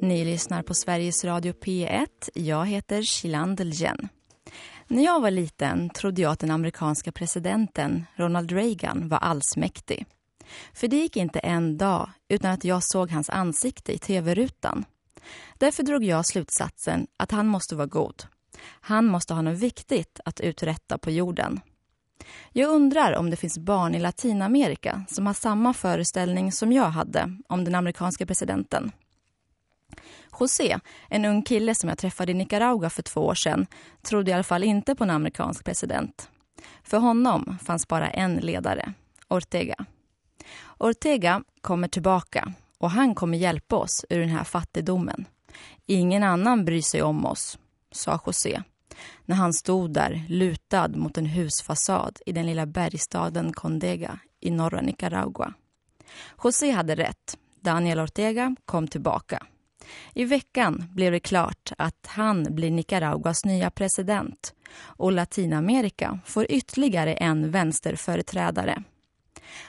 Ni lyssnar på Sveriges Radio P1. Jag heter Shilan Delgen. När jag var liten trodde jag att den amerikanska presidenten Ronald Reagan var allsmäktig. För det gick inte en dag utan att jag såg hans ansikte i tv-rutan. Därför drog jag slutsatsen att han måste vara god. Han måste ha något viktigt att uträtta på jorden. Jag undrar om det finns barn i Latinamerika som har samma föreställning som jag hade om den amerikanska presidenten. José, en ung kille som jag träffade i Nicaragua för två år sedan, trodde i alla fall inte på en amerikansk president. För honom fanns bara en ledare, Ortega. Ortega kommer tillbaka och han kommer hjälpa oss ur den här fattigdomen. Ingen annan bryr sig om oss, sa José när han stod där lutad mot en husfasad i den lilla bergstaden Condega i norra Nicaragua. José hade rätt. Daniel Ortega kom tillbaka. I veckan blev det klart att han blir Nicaraguas nya president och Latinamerika får ytterligare en vänsterföreträdare.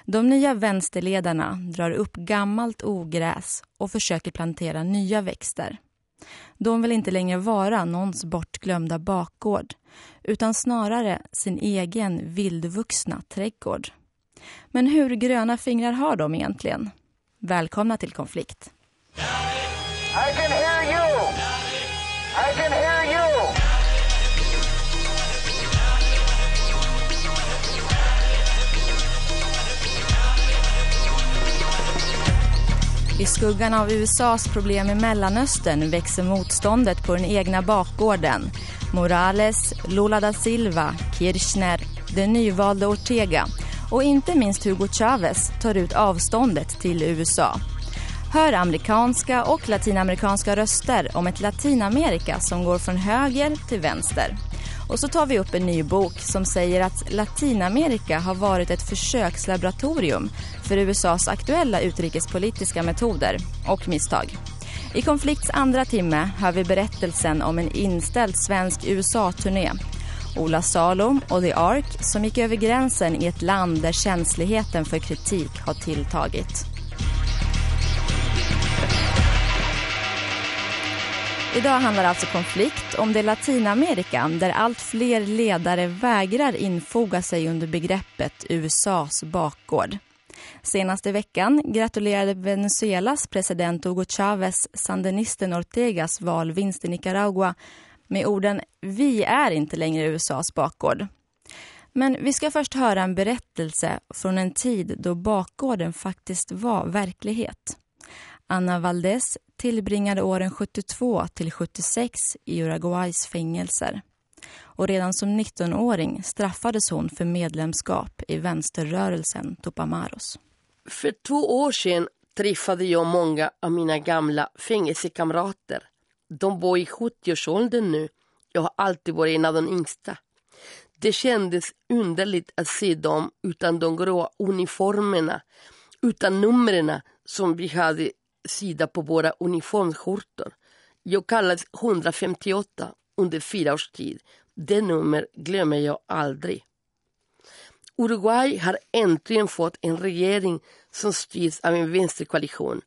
De nya vänsterledarna drar upp gammalt ogräs och försöker plantera nya växter. De vill inte längre vara någons bortglömda bakgård utan snarare sin egen vildvuxna trädgård. Men hur gröna fingrar har de egentligen? Välkomna till konflikt. I can hear you. I can hear you. I skuggan av USAs problem i Mellanöstern växer motståndet på den egna bakgården. Morales, Lula da Silva, Kirchner, den nyvalde Ortega och inte minst Hugo Chavez tar ut avståndet till USA. Hör amerikanska och latinamerikanska röster om ett Latinamerika som går från höger till vänster. Och så tar vi upp en ny bok som säger att Latinamerika har varit ett försökslaboratorium för USAs aktuella utrikespolitiska metoder och misstag. I konflikts andra timme hör vi berättelsen om en inställd svensk USA-turné. Ola Salom och The Ark som gick över gränsen i ett land där känsligheten för kritik har tilltagit. Idag handlar alltså konflikt om det Latinamerika där allt fler ledare vägrar infoga sig under begreppet USAs bakgård. Senaste veckan gratulerade Venezuelas president Hugo Chavez sandinisten Ortegas valvinst i Nicaragua med orden Vi är inte längre USAs bakgård. Men vi ska först höra en berättelse från en tid då bakgården faktiskt var verklighet. Anna Valdez tillbringade åren 72 till 76 i Uruguays fängelser. Och redan som 19-åring straffades hon för medlemskap i vänsterrörelsen Tupamaros. För två år sedan träffade jag många av mina gamla fängelsekamrater. De var i 70-årsåldern nu. Jag har alltid varit en av de yngsta. Det kändes underligt att se dem utan de grå uniformerna, utan numren som vi hade sida på våra uniformsskjortor. Jag kallades 158 under fyra års tid. Det nummer glömmer jag aldrig. Uruguay har äntligen fått en regering som styrs av en vänsterkoalition.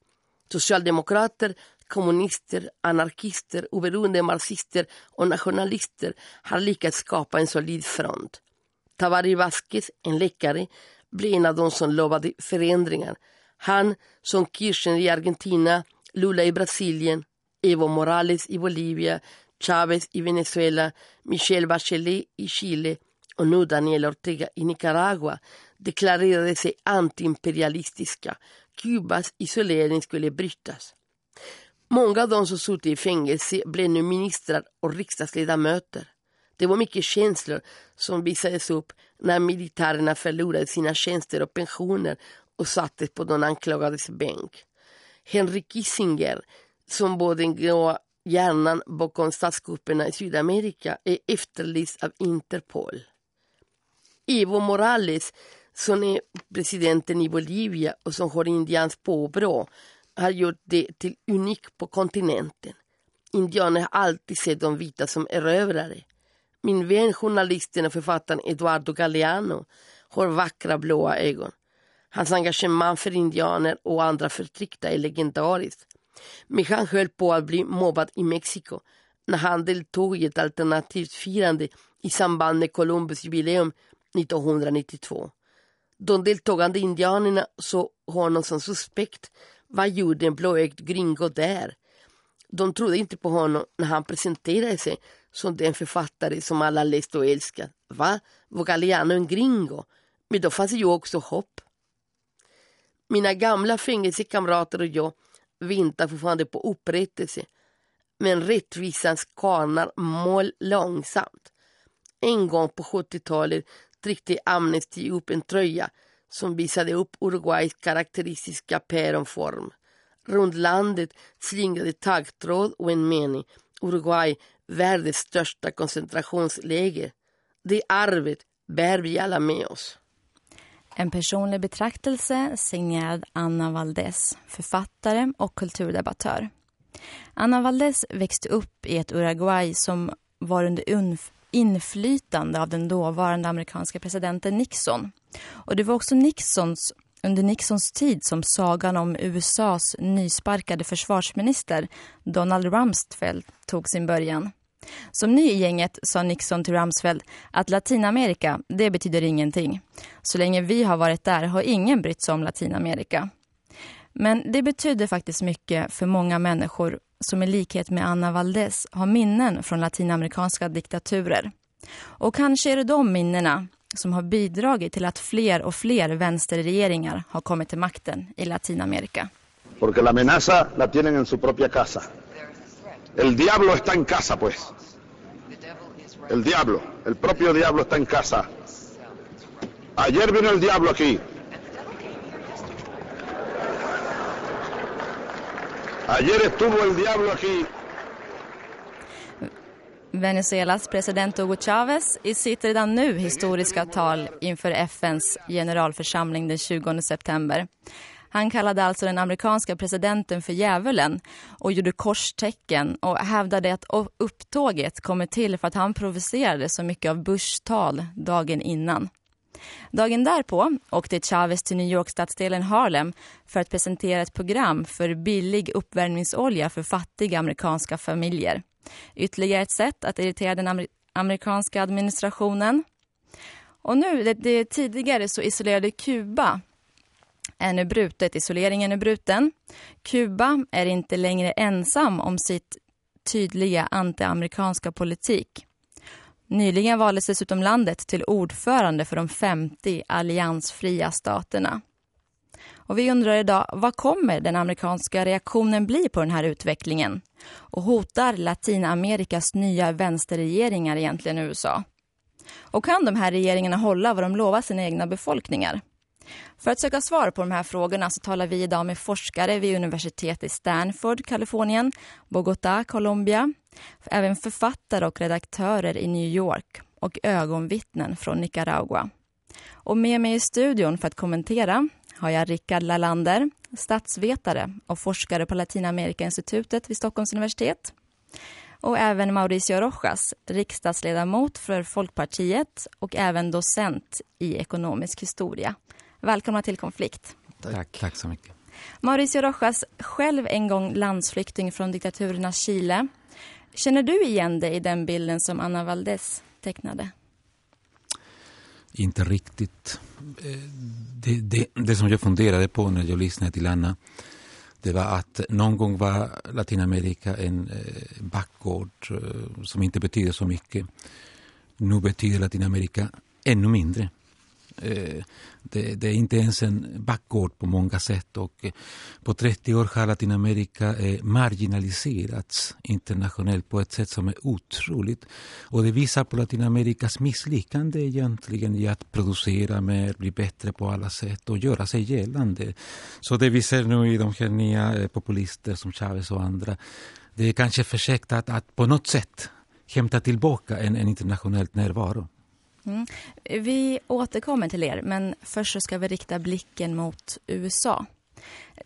Socialdemokrater, kommunister, anarkister, oberoende marxister och nationalister har lyckats skapa en solid front. Tavari Vasquez, en läkare, blev en av de som lovade förändringar. Han som Kirchner i Argentina, Lula i Brasilien, Evo Morales i Bolivia, Chavez i Venezuela, Michelle Bachelet i Chile och nu Daniel Ortega i Nicaragua deklarerade sig antiimperialistiska. Kubas isolering skulle brytas. Många av de som suttit i fängelse blev nu ministrar och riksdagsledamöter. Det var mycket känslor som visades upp när militärerna förlorade sina tjänster och pensioner och sattes på de anklagades bänk. Henry Kissinger, som var den grå hjärnan bakom statskupperna i Sydamerika, är efterlyst av Interpol. Evo Morales, som är presidenten i Bolivia och som har indianskt påbrå, har gjort det till unikt på kontinenten. Indianer har alltid sett de vita som erövrare. Min vän, journalisten och författaren Eduardo Galeano har vackra blåa ögon. Hans engagemang för indianer och andra förtryckta är legendariskt. Men han höll på att bli mobbad i Mexiko när han deltog i ett alternativt firande i samband med Columbus jubileum 1992. De deltagande indianerna såg honom som suspekt. Vad gjorde en blåögd gringo där? De trodde inte på honom när han presenterade sig som den författare som alla läst och älskat. Va? Var Galliano en gringo? Men då fanns det ju också hopp. Mina gamla fängelsekamrater och jag väntar fortfarande på upprättelse. Men rättvisans kvarnar mål långsamt. En gång på 70-talet tryckte Amnesty upp en tröja som visade upp Uruguays karaktäristiska päronform. Runt landet slingrade taggtråd och en mening. Uruguay, världens största koncentrationsläger. Det arvet bär vi alla med oss. En personlig betraktelse signerad Anna Valdez, författare och kulturdebattör. Anna Valdez växte upp i ett Uruguay som var under inflytande av den dåvarande amerikanska presidenten Nixon. Och det var också Nixons, under Nixons tid som sagan om USAs nysparkade försvarsminister Donald Rumsfeld tog sin början. Som ny i gänget sa Nixon till Rumsfeld att Latinamerika, det betyder ingenting. Så länge vi har varit där har ingen brytt sig om Latinamerika. Men det betyder faktiskt mycket för många människor som i likhet med Anna Valdez har minnen från latinamerikanska diktaturer. Och kanske är det de minnena som har bidragit till att fler och fler vänsterregeringar har kommit till makten i Latinamerika. Porque la amenaza la tienen en su propia casa. El diablo está en casa, pues. El diablo, el propio diablo está en casa. Ayer vino el diablo aquí. Ayer estuvo el diablo aquí. Venezuelas president Hugo Chavez i sitt redan nu historiska tal inför FNs generalförsamling den 20 september. Han kallade alltså den amerikanska presidenten för djävulen och gjorde korstecken och hävdade att upptåget kommer till för att han provocerade så mycket av Bushs tal dagen innan. Dagen därpå åkte Chavez till New York-stadsdelen Harlem för att presentera ett program för billig uppvärmningsolja för fattiga amerikanska familjer. Ytterligare ett sätt att irritera den amerikanska administrationen. Och nu, det, det tidigare så isolerade Kuba är nu brutet. Isoleringen är bruten. Kuba är inte längre ensam om sitt tydliga antiamerikanska politik. Nyligen valdes dessutom landet till ordförande för de 50 alliansfria staterna. Och vi undrar idag, vad kommer den amerikanska reaktionen bli på den här utvecklingen? Och hotar Latinamerikas nya vänsterregeringar egentligen USA? Och kan de här regeringarna hålla vad de lovar sina egna befolkningar? För att söka svar på de här frågorna så talar vi idag med forskare vid universitet i Stanford, Kalifornien, Bogotá, Colombia, även författare och redaktörer i New York och ögonvittnen från Nicaragua. Och med mig i studion för att kommentera har jag Rickard Lalander, statsvetare och forskare på Latinamerikainstitutet vid Stockholms universitet. Och även Mauricio Rojas, riksdagsledamot för Folkpartiet och även docent i ekonomisk historia. Välkomna till Konflikt. Tack, tack så mycket. Mauricio Rojas, själv en gång landsflykting från diktaturernas Chile. Känner du igen dig i den bilden som Anna Valdez tecknade? Inte riktigt. Eh, det, det, det, som jag funderade på när jag lyssnade till Anna det var att någon gång var Latinamerika en eh, backgård eh, som inte betyder så mycket. Nu betyder Latinamerika ännu mindre. Eh, det, det, är inte ens en backgård på många sätt och eh, på 30 år har Latinamerika eh, marginaliserats internationellt på ett sätt som är otroligt. Och det visar på Latinamerikas misslyckande egentligen i att producera mer, bli bättre på alla sätt och göra sig gällande. Så det vi ser nu i de här nya populister som Chavez och andra, det är kanske försökt att, att på något sätt hämta tillbaka en, en internationell närvaro. Mm. Vi återkommer till er, men först så ska vi rikta blicken mot USA.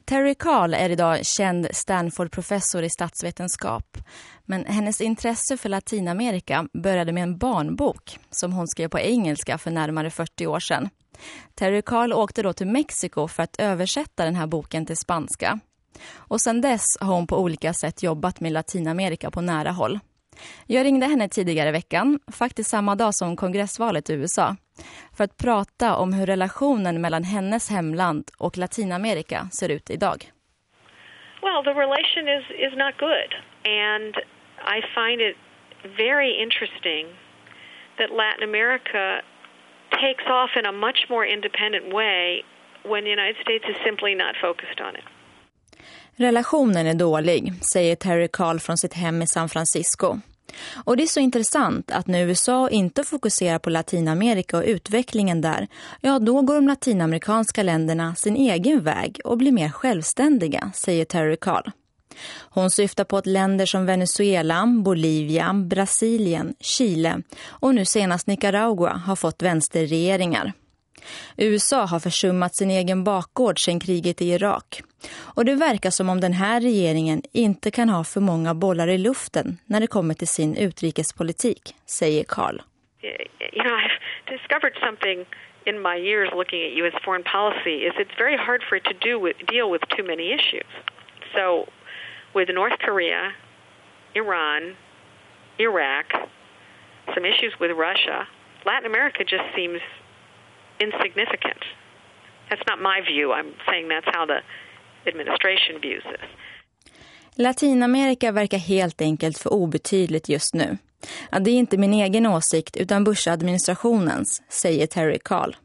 Terry Carl är idag känd Stanford-professor i statsvetenskap. Men hennes intresse för Latinamerika började med en barnbok som hon skrev på engelska för närmare 40 år sedan. Terry Carl åkte då till Mexiko för att översätta den här boken till spanska. Och sedan dess har hon på olika sätt jobbat med Latinamerika på nära håll. Jag ringde henne tidigare i veckan, faktiskt samma dag som kongressvalet i USA, för att prata om hur relationen mellan hennes hemland och Latinamerika ser ut idag. Well, the relation is is not good and I find it very interesting that Latin America takes off in a much more independent way when the United States is simply not focused on it. Relationen är dålig, säger Terry Carl från sitt hem i San Francisco. Och det är så intressant att när USA inte fokuserar på Latinamerika och utvecklingen där, ja då går de latinamerikanska länderna sin egen väg och blir mer självständiga, säger Terry Carl. Hon syftar på att länder som Venezuela, Bolivia, Brasilien, Chile och nu senast Nicaragua har fått vänsterregeringar. USA har försummat sin egen bakgård sedan kriget i Irak. Och det verkar som om den här regeringen inte kan ha för många bollar i luften när det kommer till sin utrikespolitik, säger Carl. Eh, you know, I've discovered something in my years looking at US foreign policy is it's very hard for it to do with, deal with too many issues. So with North Korea, Iran, Iraq, some issues with Russia, Latin America just seems insignificant. That's not my view. I'm saying that's how the administration views this. Latinamerika verkar helt enkelt för obetydligt just nu. Ja, det är inte min egen åsikt utan Bush-administrationens, säger Terry Carl.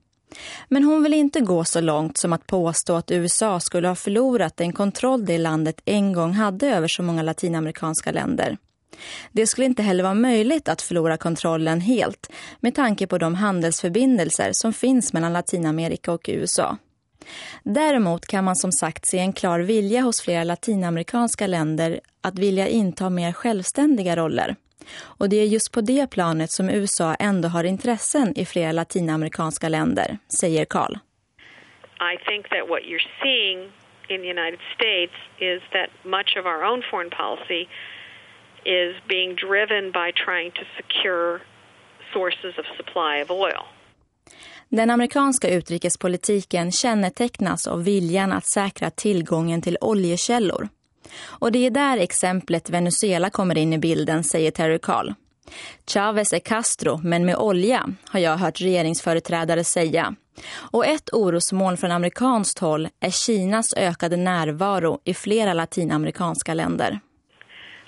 Men hon vill inte gå så långt som att påstå att USA skulle ha förlorat den kontroll det landet en gång hade över så många latinamerikanska länder. Det skulle inte heller vara möjligt att förlora kontrollen helt med tanke på de handelsförbindelser som finns mellan Latinamerika och USA. Däremot kan man som sagt se en klar vilja hos flera latinamerikanska länder att vilja inta mer självständiga roller. Och det är just på det planet som USA ändå har intressen i flera latinamerikanska länder, säger Carl. I think that what you're seeing in the United States is that much of our own foreign policy is being driven by trying to secure sources of supply of oil. Den amerikanska utrikespolitiken kännetecknas av viljan att säkra tillgången till oljekällor. Och det är där exemplet Venezuela kommer in i bilden, säger Terry Carl. Chavez är Castro, men med olja, har jag hört regeringsföreträdare säga. Och ett orosmål från amerikanskt håll är Kinas ökade närvaro i flera latinamerikanska länder.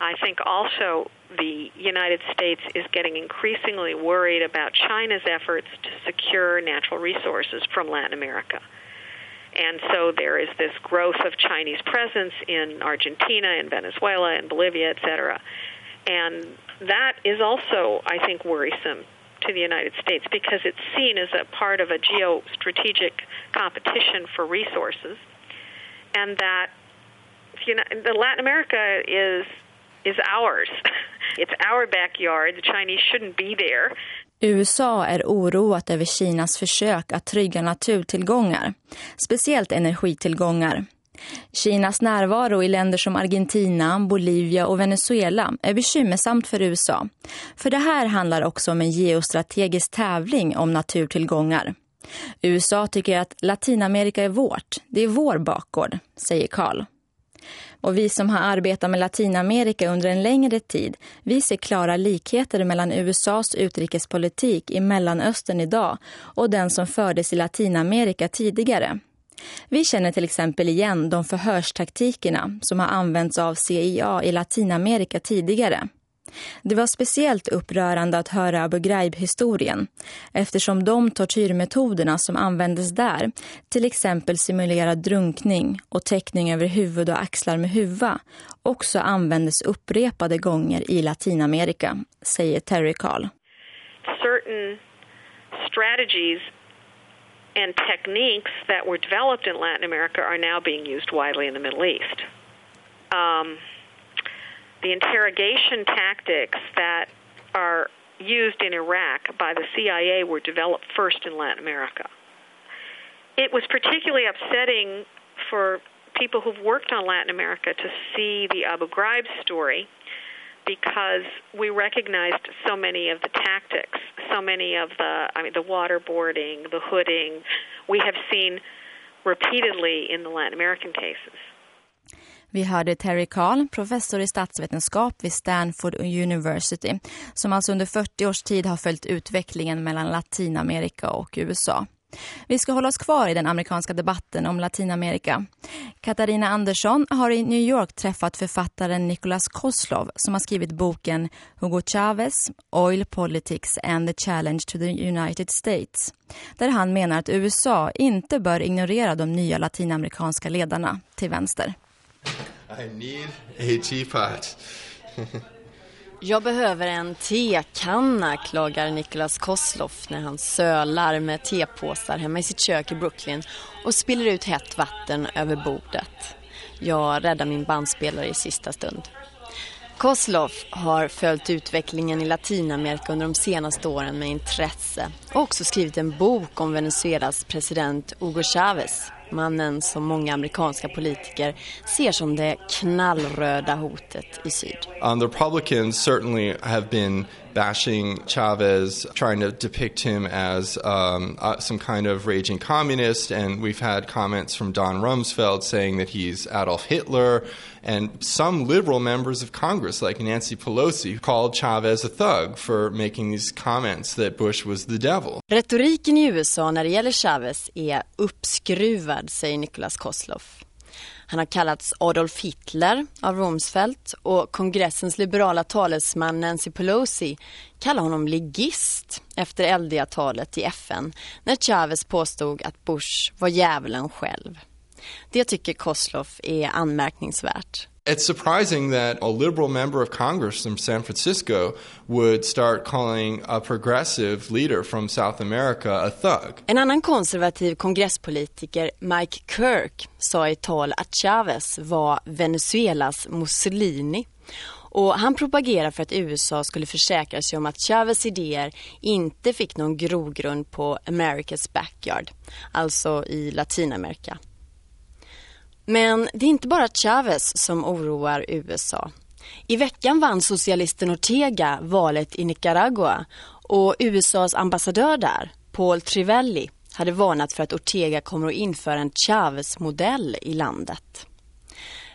I think also the United States is getting increasingly worried about China's efforts to secure natural resources from Latin America. And so there is this growth of Chinese presence in Argentina and Venezuela and Bolivia, et cetera. And that is also, I think, worrisome to the United States because it's seen as a part of a geostrategic competition for resources. And that you know, the Latin America is is ours. It's our backyard. The Chinese shouldn't be there. USA är oroat över Kinas försök att trygga naturtillgångar, speciellt energitillgångar. Kinas närvaro i länder som Argentina, Bolivia och Venezuela är bekymmersamt för USA. För det här handlar också om en geostrategisk tävling om naturtillgångar. USA tycker att Latinamerika är vårt, det är vår bakgård, säger Carl. Och vi som har arbetat med Latinamerika under en längre tid, vi ser klara likheter mellan USAs utrikespolitik i Mellanöstern idag och den som fördes i Latinamerika tidigare. Vi känner till exempel igen de förhörstaktikerna som har använts av CIA i Latinamerika tidigare. Det var speciellt upprörande att höra Abu Ghraib-historien eftersom de tortyrmetoderna som användes där, till exempel simulerad drunkning och täckning över huvud och axlar med huva, också användes upprepade gånger i Latinamerika, säger Terry Carl. Certain strategies and techniques that were developed in Latin America are now being used widely in the Middle East. Um, the interrogation tactics that are used in Iraq by the CIA were developed first in Latin America. It was particularly upsetting for people who've worked on Latin America to see the Abu Ghraib story because we recognized so many of the tactics, so many of the, I mean, the waterboarding, the hooding, we have seen repeatedly in the Latin American cases. Vi hörde Terry Carl, professor i statsvetenskap vid Stanford University, som alltså under 40 års tid har följt utvecklingen mellan Latinamerika och USA. Vi ska hålla oss kvar i den amerikanska debatten om Latinamerika. Katarina Andersson har i New York träffat författaren Nicholas Koslov som har skrivit boken Hugo Chavez, Oil Politics and the Challenge to the United States. Där han menar att USA inte bör ignorera de nya latinamerikanska ledarna till vänster. I need a teapot. Jag behöver en tekanna, klagar Niklas Kosloff när han sölar med tepåsar hemma i sitt kök i Brooklyn och spiller ut hett vatten över bordet. Jag räddar min bandspelare i sista stund. Kosloff har följt utvecklingen i Latinamerika under de senaste åren med intresse och också skrivit en bok om Venezuelas president Hugo Chavez mannen som många amerikanska politiker ser som det knallröda hotet i syd. Um, the Republicans certainly have been bashing Chavez, trying to depict him as um, uh, some kind of raging communist. And we've had comments from Don Rumsfeld saying that he's Adolf Hitler. And some liberal members of Congress, like Nancy Pelosi, called Chavez a thug for making these comments that Bush was the devil. Retoriken i USA när det gäller Chavez är uppskruvad, säger Nicholas Kosloff. Han har kallats Adolf Hitler av Rumsfeld och kongressens liberala talesman Nancy Pelosi kallar honom ligist efter eldiga talet i FN när Chavez påstod att Bush var djävulen själv. Det tycker Kosloff är anmärkningsvärt. It's surprising that a liberal member of Congress from San Francisco would start calling a progressive leader from South America a thug. En annan konservativ kongresspolitiker, Mike Kirk, sa i tal att Chavez var Venezuelas Mussolini. Och han propagerar för att USA skulle försäkra sig om att Chavez idéer inte fick någon grogrund på America's backyard, alltså i Latinamerika. Men det är inte bara Chavez som oroar USA. I veckan vann socialisten Ortega valet i Nicaragua och USAs ambassadör där, Paul Trivelli, hade varnat för att Ortega kommer att införa en Chavez-modell i landet.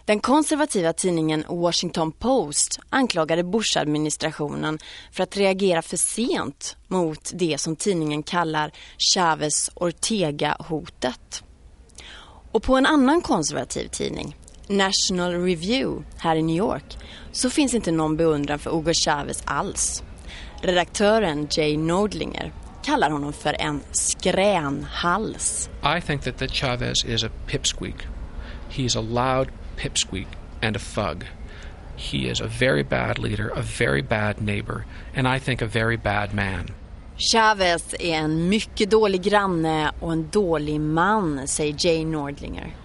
Den konservativa tidningen Washington Post anklagade Bush-administrationen för att reagera för sent mot det som tidningen kallar Chavez-Ortega-hotet. Och på en annan konservativ tidning, National Review här i New York, så finns inte någon beundran för Hugo Chavez alls. Redaktören Jay Nordlinger kallar honom för en skränhals. I think that, that Chavez is a pipsqueak. He's a loud pipsqueak and a thug. He is a very bad leader, a very bad neighbor, and I think a very bad man. Chavez är en mycket dålig granne och en dålig man, säger Jay Nordlinger.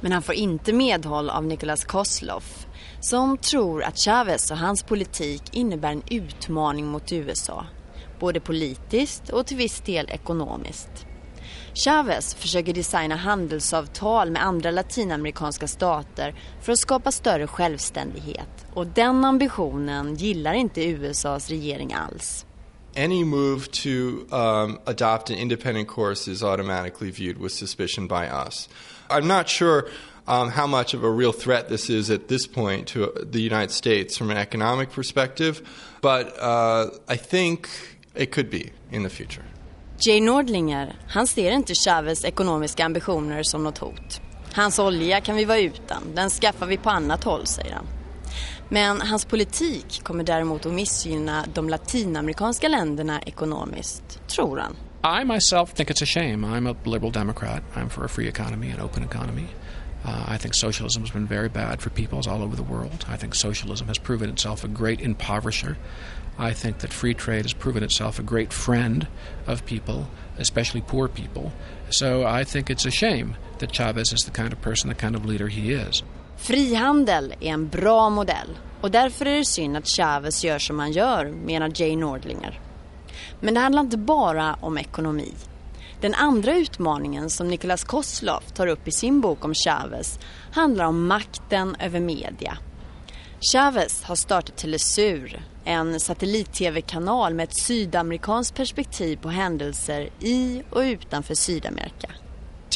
Men han får inte medhåll av Nicholas Kosloff som tror att Chavez och hans politik innebär en utmaning mot USA. Både politiskt och till viss del ekonomiskt. Chavez försöker designa handelsavtal med andra latinamerikanska stater för att skapa större självständighet. Och den ambitionen gillar inte USAs regering alls. Any move to um, adopt an independent course is automatically viewed with suspicion by us. I'm not sure um, how much of a real threat this is at this point to the United States from an economic perspective, but uh, I think it could be in the future. Jay Nordlinger, han ser inte Chavez ekonomiska ambitioner som något hot. Hans olja kan vi vara utan, den skaffar vi på annat håll, säger han. Men hans politik kommer däremot att missgynna de latinamerikanska länderna ekonomiskt, tror han. I myself think it's a shame. I'm a liberal Democrat. I'm for a free economy, an open economy. Uh, I think socialism has been very bad for peoples all over the world. I think socialism has proven itself a great impoverisher. I think that free trade has proven itself a great friend of people, especially poor people. So I think it's a shame that Chavez is the kind of person, the kind of leader he is. Frihandel är en bra modell och därför är det synd att Chavez gör som han gör, menar Jay Nordlinger. Men det handlar inte bara om ekonomi. Den andra utmaningen som Nicholas Koslov tar upp i sin bok om Chavez handlar om makten över media. Chavez har startat Telesur, en satellit-tv-kanal med ett sydamerikanskt perspektiv på händelser i och utanför Sydamerika.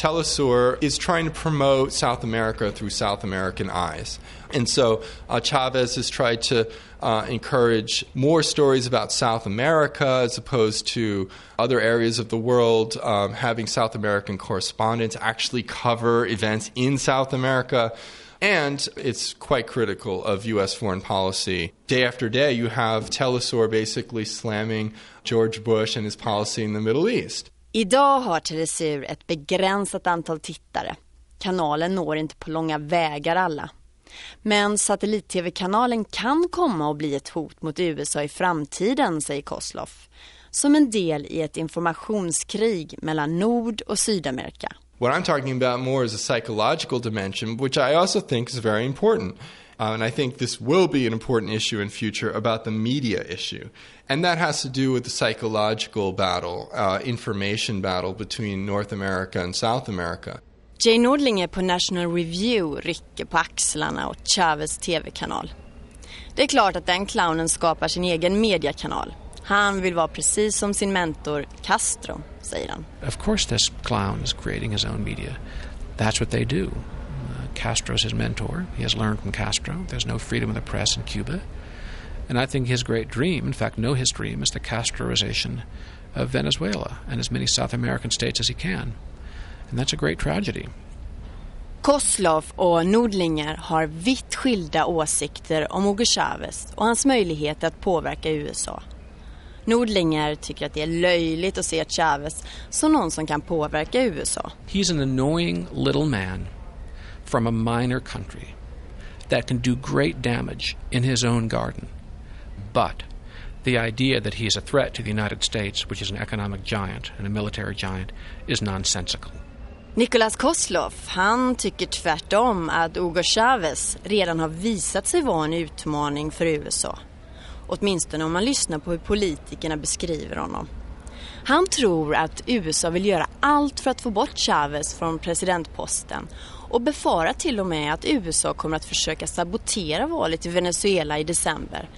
Telesur is trying to promote South America through South American eyes. And so uh, Chavez has tried to uh, encourage more stories about South America as opposed to other areas of the world, um, having South American correspondents actually cover events in South America. And it's quite critical of U.S. foreign policy. Day after day, you have Telesur basically slamming George Bush and his policy in the Middle East. Idag har Telesur ett begränsat antal tittare. Kanalen når inte på långa vägar alla. Men satellit-tv-kanalen kan komma att bli ett hot mot USA i framtiden, säger Kosloff. Som en del i ett informationskrig mellan Nord- och Sydamerika. What I'm talking about more is a psychological dimension, which I also think is very important. Uh, and I think this will be an important issue in future about the media issue. And that has to do with the psychological battle, uh, information battle between North America and South America. Jay Nordlinger på National Review rycker på axlarna åt Chavez tv-kanal. Det är klart att den clownen skapar sin egen mediakanal. Han vill vara precis som sin mentor Castro, säger han. Of course this clown is creating his own media. That's what they do. Castro's his mentor. He has learned from Castro. There's no freedom of the press in Cuba. And I think his great dream, in fact, no, his dream, is the Castroization of Venezuela and as many South American states as he can. And that's a great tragedy. Koslov och Nordlinger har vitt skilda åsikter om Hugo Chavez och hans möjlighet att påverka USA. Nordlinger tycker att det är löjligt att se Chavez som någon som kan påverka USA. He's an annoying little man from a minor country that can do great damage in his own garden. But the idea that he is a threat to the United States, which is an economic giant and a military giant, is nonsensical. Nicolas Koslov, han tycker tvärtom att Hugo Chavez redan har visat sig vara en utmaning för USA. Åtminstone om man lyssnar på hur politikerna beskriver honom. Han tror att USA vill göra allt för att få bort Chavez från presidentposten och befarar till och med att USA kommer att försöka sabotera valet i Venezuela i december.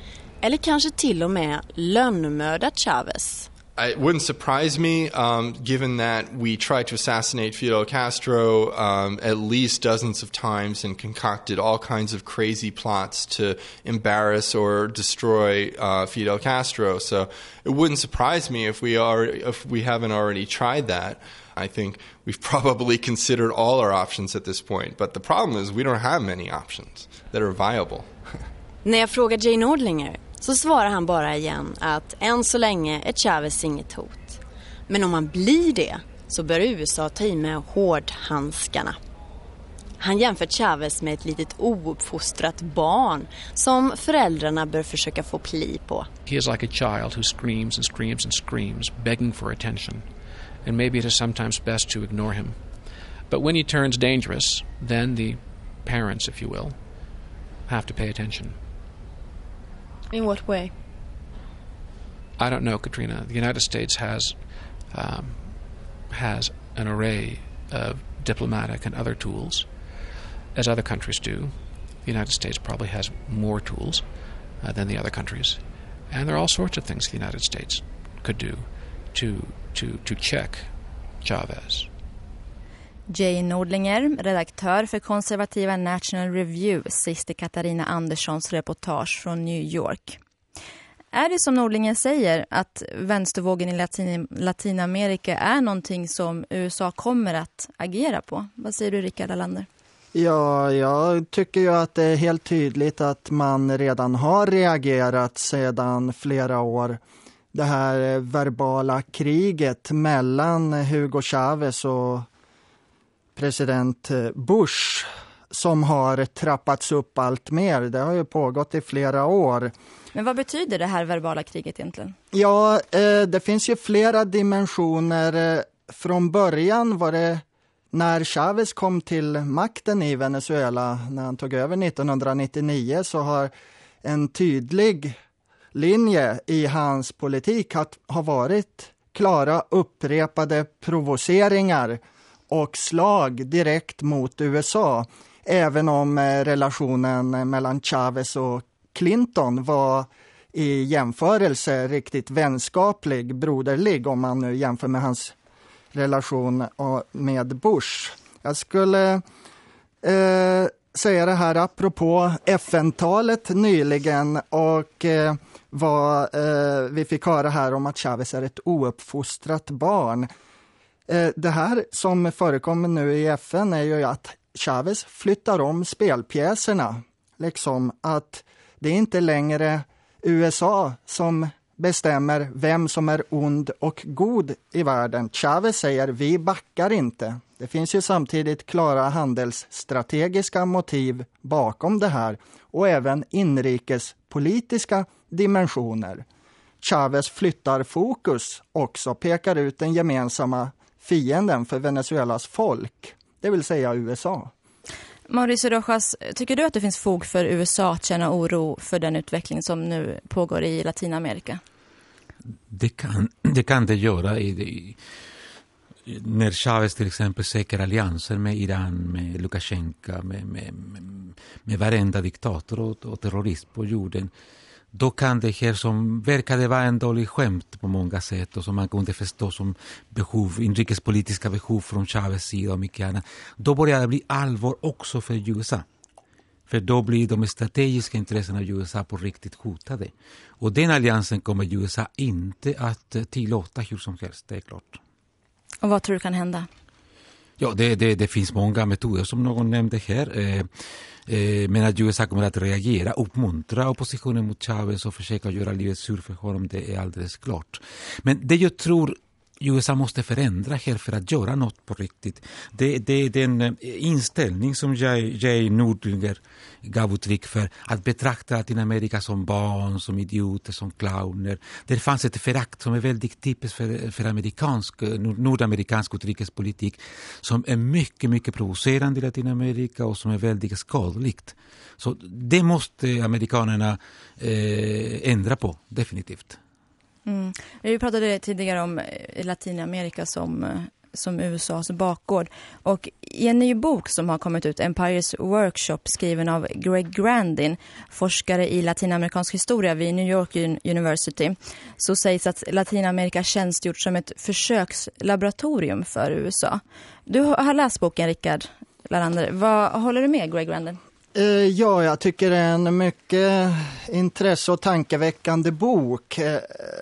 Eller kanske till och med lönnmörda Chavez. It wouldn't surprise me, um, given that we tried to assassinate Fidel Castro um, at least dozens of times and concocted all kinds of crazy plots to embarrass or destroy uh, Fidel Castro. So it wouldn't surprise me if we are if we haven't already tried that. I think we've probably considered all our options at this point. But the problem is we don't have many options that are viable. När jag frågar Jay Nordlinger så svarar han bara igen att än så länge är Chavez inget hot. Men om han blir det så bör USA ta i med hårdhandskarna. Han jämför Chavez med ett litet ouppfostrat barn som föräldrarna bör försöka få pli på. He is like a child who screams and screams and screams, begging for attention. And maybe it is sometimes best to ignore him. But when he turns dangerous, then the parents, if you will, have to pay attention. In what way? I don't know, Katrina. The United States has um, has an array of diplomatic and other tools, as other countries do. The United States probably has more tools uh, than the other countries, and there are all sorts of things the United States could do to to to check Chavez. Jay Nordlinger, redaktör för konservativa National Review, sist Katarina Anderssons reportage från New York. Är det som Nordlinger säger att vänstervågen i Latin Latinamerika är någonting som USA kommer att agera på? Vad säger du Rickard Alander? Ja, jag tycker ju att det är helt tydligt att man redan har reagerat sedan flera år. Det här verbala kriget mellan Hugo Chavez och president Bush som har trappats upp allt mer. Det har ju pågått i flera år. Men vad betyder det här verbala kriget egentligen? Ja, det finns ju flera dimensioner. Från början var det när Chavez kom till makten i Venezuela, när han tog över 1999, så har en tydlig linje i hans politik har varit klara upprepade provoceringar och slag direkt mot USA. Även om eh, relationen mellan Chavez och Clinton var i jämförelse riktigt vänskaplig, broderlig om man nu jämför med hans relation eh, med Bush. Jag skulle eh, säga det här apropå FN-talet nyligen och eh, vad eh, vi fick höra här om att Chavez är ett ouppfostrat barn. Eh, det här som förekommer nu i FN är ju att Chavez flyttar om spelpjäserna. Liksom att det är inte längre USA som bestämmer vem som är ond och god i världen. Chavez säger vi backar inte. Det finns ju samtidigt klara handelsstrategiska motiv bakom det här och även inrikes inrikespolitiska dimensioner. Chavez flyttar fokus också, pekar ut den gemensamma fienden för Venezuelas folk, det vill säga USA. Mauricio Rojas, tycker du att det finns fog för USA att känna oro för den utveckling som nu pågår i Latinamerika? Det kan det, kan det göra. I, i, när Chavez till exempel söker allianser med Iran, med Lukasjenko, med, med, med, med varenda diktator och, och terrorist på jorden då kan det här som verkade vara en dålig skämt på många sätt och som man kunde förstå som behov, inrikespolitiska behov från Chavez sida och mycket annat. Då börjar det bli allvar också för USA. För då blir de strategiska intressena av USA på riktigt hotade. Och den alliansen kommer USA inte att tillåta hur som helst, det är klart. Och vad tror du kan hända? Ja, det, det, det finns många metoder som någon nämnde här. Eh, eh men att USA kommer att reagera, uppmuntra oppositionen mot Chavez och försöka göra livet surt för honom, det är alldeles klart. Men det jag tror USA måste förändra här för att göra något på riktigt. Det, det är den eh, inställning som Jay Nordlinger gav uttryck för. Att betrakta Latinamerika som barn, som idioter, som clowner. Det fanns ett förakt som är väldigt typiskt för, för amerikansk, eh, nordamerikansk utrikespolitik som är mycket, mycket provocerande i Latinamerika och som är väldigt skadligt. Så det måste amerikanerna eh, ändra på, definitivt. Mm. Vi pratade tidigare om eh, Latinamerika som, eh, som USAs bakgård. Och i en ny bok som har kommit ut, Empires Workshop, skriven av Greg Grandin, forskare i latinamerikansk historia vid New York University, så sägs att Latinamerika tjänstgjort som ett försökslaboratorium för USA. Du har läst boken, Rickard Larander. Vad håller du med Greg Grandin? Eh, ja, jag tycker det är en mycket intresse och tankeväckande bok. Eh,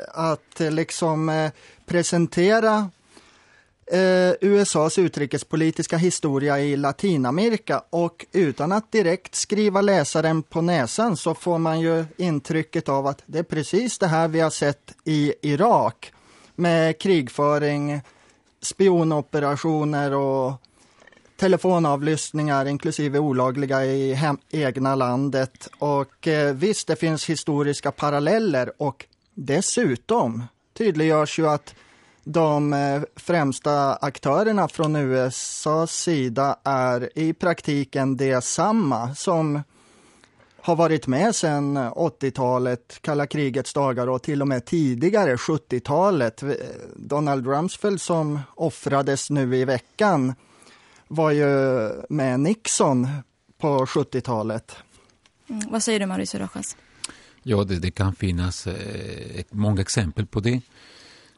att eh, liksom presentera USAs utrikespolitiska historia i Latinamerika och utan att direkt skriva läsaren på näsan så får man ju intrycket av att det är precis det här vi har sett i Irak med krigföring, spionoperationer och telefonavlyssningar inklusive olagliga i hem, egna landet. Och eh, visst, det finns historiska paralleller och dessutom tydliggörs ju att de eh, främsta aktörerna från USAs sida är i praktiken detsamma som har varit med sedan 80-talet, kalla krigets dagar och till och med tidigare 70-talet. Donald Rumsfeld som offrades nu i veckan var ju med Nixon på 70-talet. Mm, vad säger du Mauricio Rojas? Ja, det, det kan finnas eh, många exempel på det.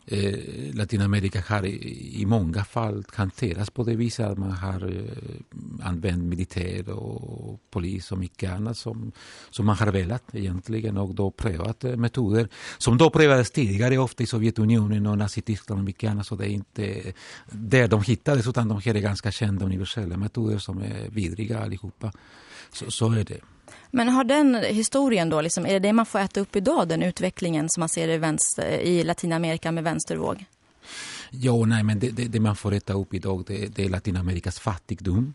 Eh, Latinamerika har i, i, många fall hanterats på det viset att man har eh, använt militär och polis och mycket annat som, som man har velat egentligen och då prövat eh, metoder som då prövades tidigare ofta i Sovjetunionen och Nazityskland och mycket annat så det är inte där de hittades utan de här är ganska kända universella metoder som är vidriga allihopa. Så, så är det. Men har den historien då, liksom, är det det man får äta upp idag, den utvecklingen som man ser i, vänster, i Latinamerika med vänstervåg? Ja, nej, men det, det, det man får äta upp idag det, det är Latinamerikas fattigdom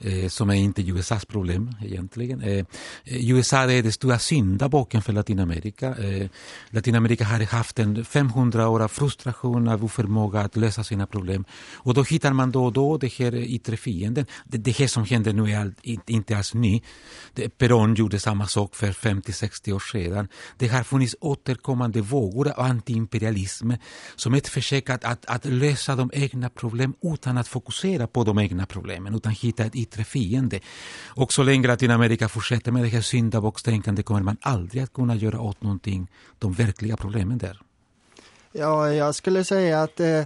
eh, som är inte USAs problem egentligen. Eh, eh USA är den stora syndabocken för Latinamerika. Eh, Latinamerika har haft en 500 år av frustration av oförmåga att lösa sina problem. Och då hittar man då och då det här yttre fienden. Det, det här som händer nu är all, inte alls ny. Peron gjorde samma sak för 50-60 år sedan. Det har funnits återkommande vågor av antiimperialism som ett försök att, att, att lösa de egna problemen utan att fokusera på de egna problemen utan hitta ett yttre fiende. Och så länge Latinamerika fortsätter med det här syndabockstänkandet kommer man aldrig att kunna göra åt någonting, de verkliga problemen där. Ja, jag skulle säga att eh,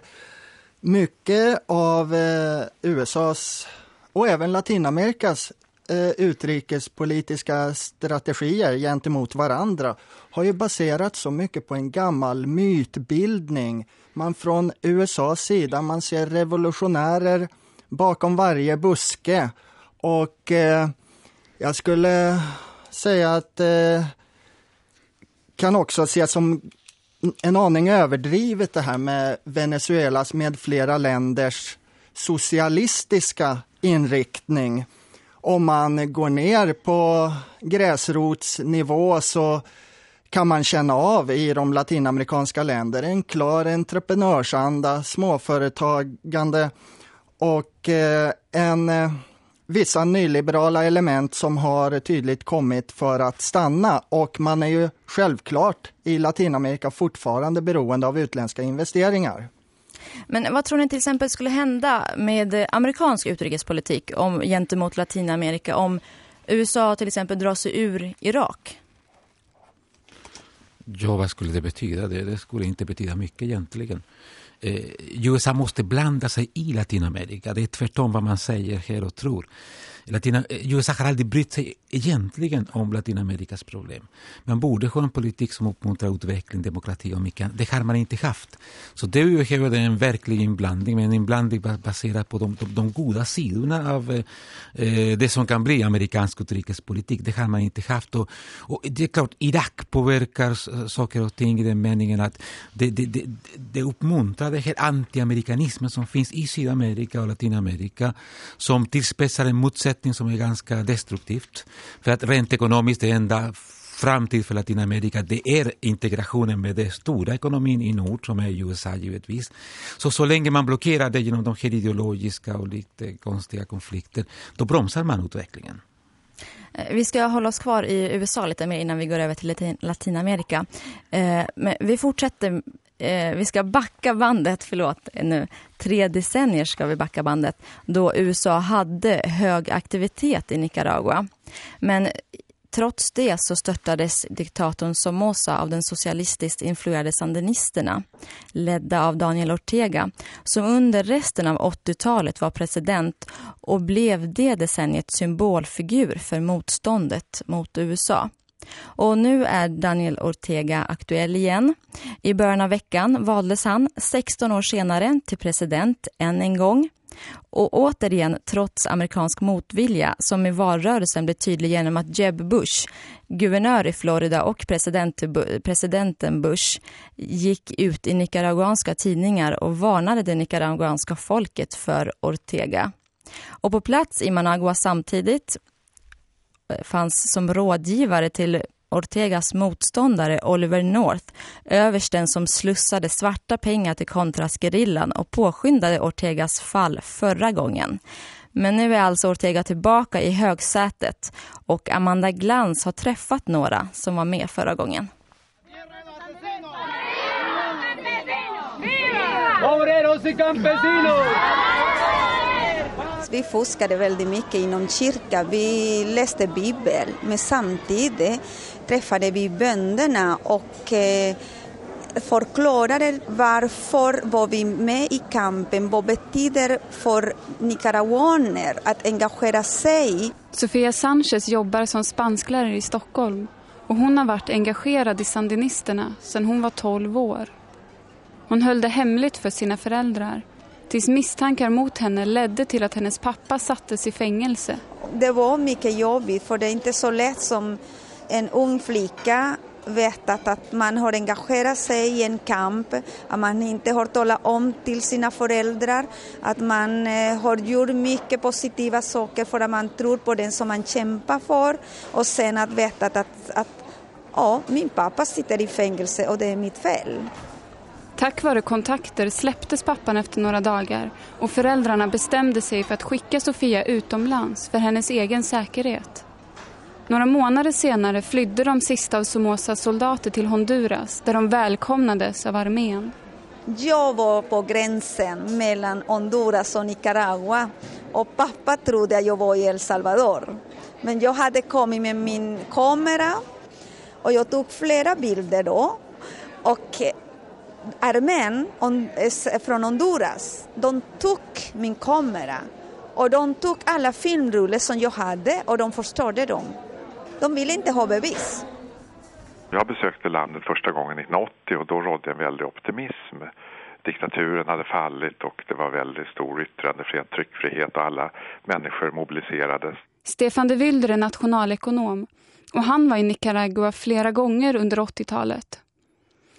Mycket av eh, USAs och även Latinamerikas eh, utrikespolitiska strategier gentemot varandra har ju baserats så mycket på en gammal mytbildning. Man från USAs sida, man ser revolutionärer bakom varje buske och eh, jag skulle säga att eh, kan också ses som en aning överdrivet det här med Venezuelas med flera länders socialistiska inriktning. Om man går ner på gräsrotsnivå så kan man känna av i de latinamerikanska länderna en klar entreprenörsanda, småföretagande och eh, en eh, vissa nyliberala element som har tydligt kommit för att stanna och man är ju självklart i Latinamerika fortfarande beroende av utländska investeringar. Men vad tror ni till exempel skulle hända med amerikansk utrikespolitik om, gentemot Latinamerika om USA till exempel drar sig ur Irak? Ja, vad skulle det betyda? Det, det skulle inte betyda mycket egentligen. Eh, USA måste blanda sig i Latinamerika. Det är tvärtom vad man säger här och tror. Latina, eh, USA har aldrig brytt sig egentligen om Latinamerikas problem. Man borde ha en politik som uppmuntrar utveckling, demokrati och mycket Det har man inte haft. Så det behöver en verklig inblandning, men en inblandning baserad på de, de, de goda sidorna av eh, det som kan bli amerikansk utrikespolitik. Det har man inte haft. Och, och det är klart, Irak påverkar saker och ting i den meningen att det, det, det, det uppmuntrar den här antiamerikanismen som finns i Sydamerika och Latinamerika som tillspetsar en motsättning motsättning som är ganska destruktivt. För att rent ekonomiskt det enda framtid för Latinamerika det är integrationen med den stora ekonomin i nord som är USA givetvis. Så så länge man blockerar det genom de här ideologiska och lite konstiga konflikter då bromsar man utvecklingen. Eh, vi ska hålla oss kvar i USA lite mer innan vi går över till Latinamerika. Eh, men vi fortsätter eh, vi ska backa bandet, förlåt nu, tre decennier ska vi backa bandet, då USA hade hög aktivitet i Nicaragua. Men trots det så störtades diktatorn Somoza av den socialistiskt influerade sandinisterna, ledda av Daniel Ortega, som under resten av 80-talet var president och blev det decenniet symbolfigur för motståndet mot USA. Och nu är Daniel Ortega aktuell igen. I början av veckan valdes han 16 år senare till president än en gång. Och återigen trots amerikansk motvilja som i valrörelsen blev tydlig genom att Jeb Bush, guvernör i Florida och president, presidenten Bush gick ut i nicaraguanska tidningar och varnade det nicaraguanska folket för Ortega. Och på plats i Managua samtidigt fanns som rådgivare till Ortegas motståndare Oliver North, översten som slussade svarta pengar till kontrasgerillan och påskyndade Ortegas fall förra gången. Men nu är alltså Ortega tillbaka i högsätet och Amanda Glans har träffat några som var med förra gången. Obreros y campesinos! Vi fuskade väldigt mycket inom kyrkan. Vi läste Bibeln, men samtidigt träffade vi bönderna och eh, förklarade varför var vi med i kampen, vad betyder för nicaraguaner att engagera sig. Sofia Sanchez jobbar som spansklärare i Stockholm och hon har varit engagerad i sandinisterna sedan hon var 12 år. Hon höll det hemligt för sina föräldrar tills misstankar mot henne ledde till att hennes pappa sattes i fängelse. Det var mycket jobbigt för det är inte så lätt som en ung flicka vetat att man har engagerat sig i en kamp, att man inte har talat om till sina föräldrar, att man eh, har gjort mycket positiva saker för att man tror på den som man kämpar för och sen att veta att, att ja, min pappa sitter i fängelse och det är mitt fel. Tack vare kontakter släpptes pappan efter några dagar och föräldrarna bestämde sig för att skicka Sofia utomlands för hennes egen säkerhet. Några månader senare flydde de sista av Somozas soldater till Honduras där de välkomnades av armén. Jag var på gränsen mellan Honduras och Nicaragua och pappa trodde att jag var i El Salvador. Men jag hade kommit med min kamera och jag tog flera bilder då. Och armén från Honduras, de tog min kamera och de tog alla filmrullar som jag hade och de förstörde dem. De ville inte ha bevis. Jag besökte landet första gången 1980 och då rådde en väldig optimism. Diktaturen hade fallit och det var väldigt stor yttrandefrihet, tryckfrihet och alla människor mobiliserades. Stefan de Wilder är nationalekonom och han var i Nicaragua flera gånger under 80-talet.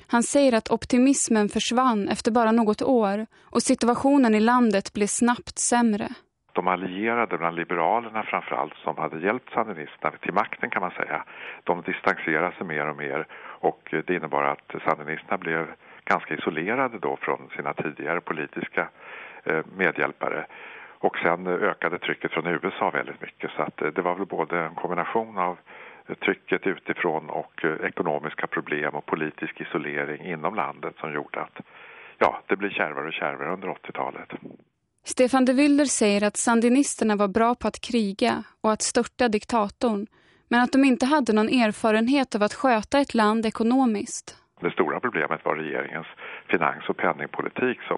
Han säger att optimismen försvann efter bara något år och situationen i landet blev snabbt sämre. De allierade bland liberalerna framförallt som hade hjälpt sandinisterna till makten kan man säga, de distanserade sig mer och mer och det innebar att sandinisterna blev ganska isolerade då från sina tidigare politiska eh, medhjälpare. Och sen ökade trycket från USA väldigt mycket så att eh, det var väl både en kombination av trycket utifrån och eh, ekonomiska problem och politisk isolering inom landet som gjorde att ja, det blev kärvare och kärvare under 80-talet. Stefan de Wilder säger att sandinisterna var bra på att kriga och att störta diktatorn, men att de inte hade någon erfarenhet av att sköta ett land ekonomiskt. Det stora problemet var regeringens finans- och penningpolitik som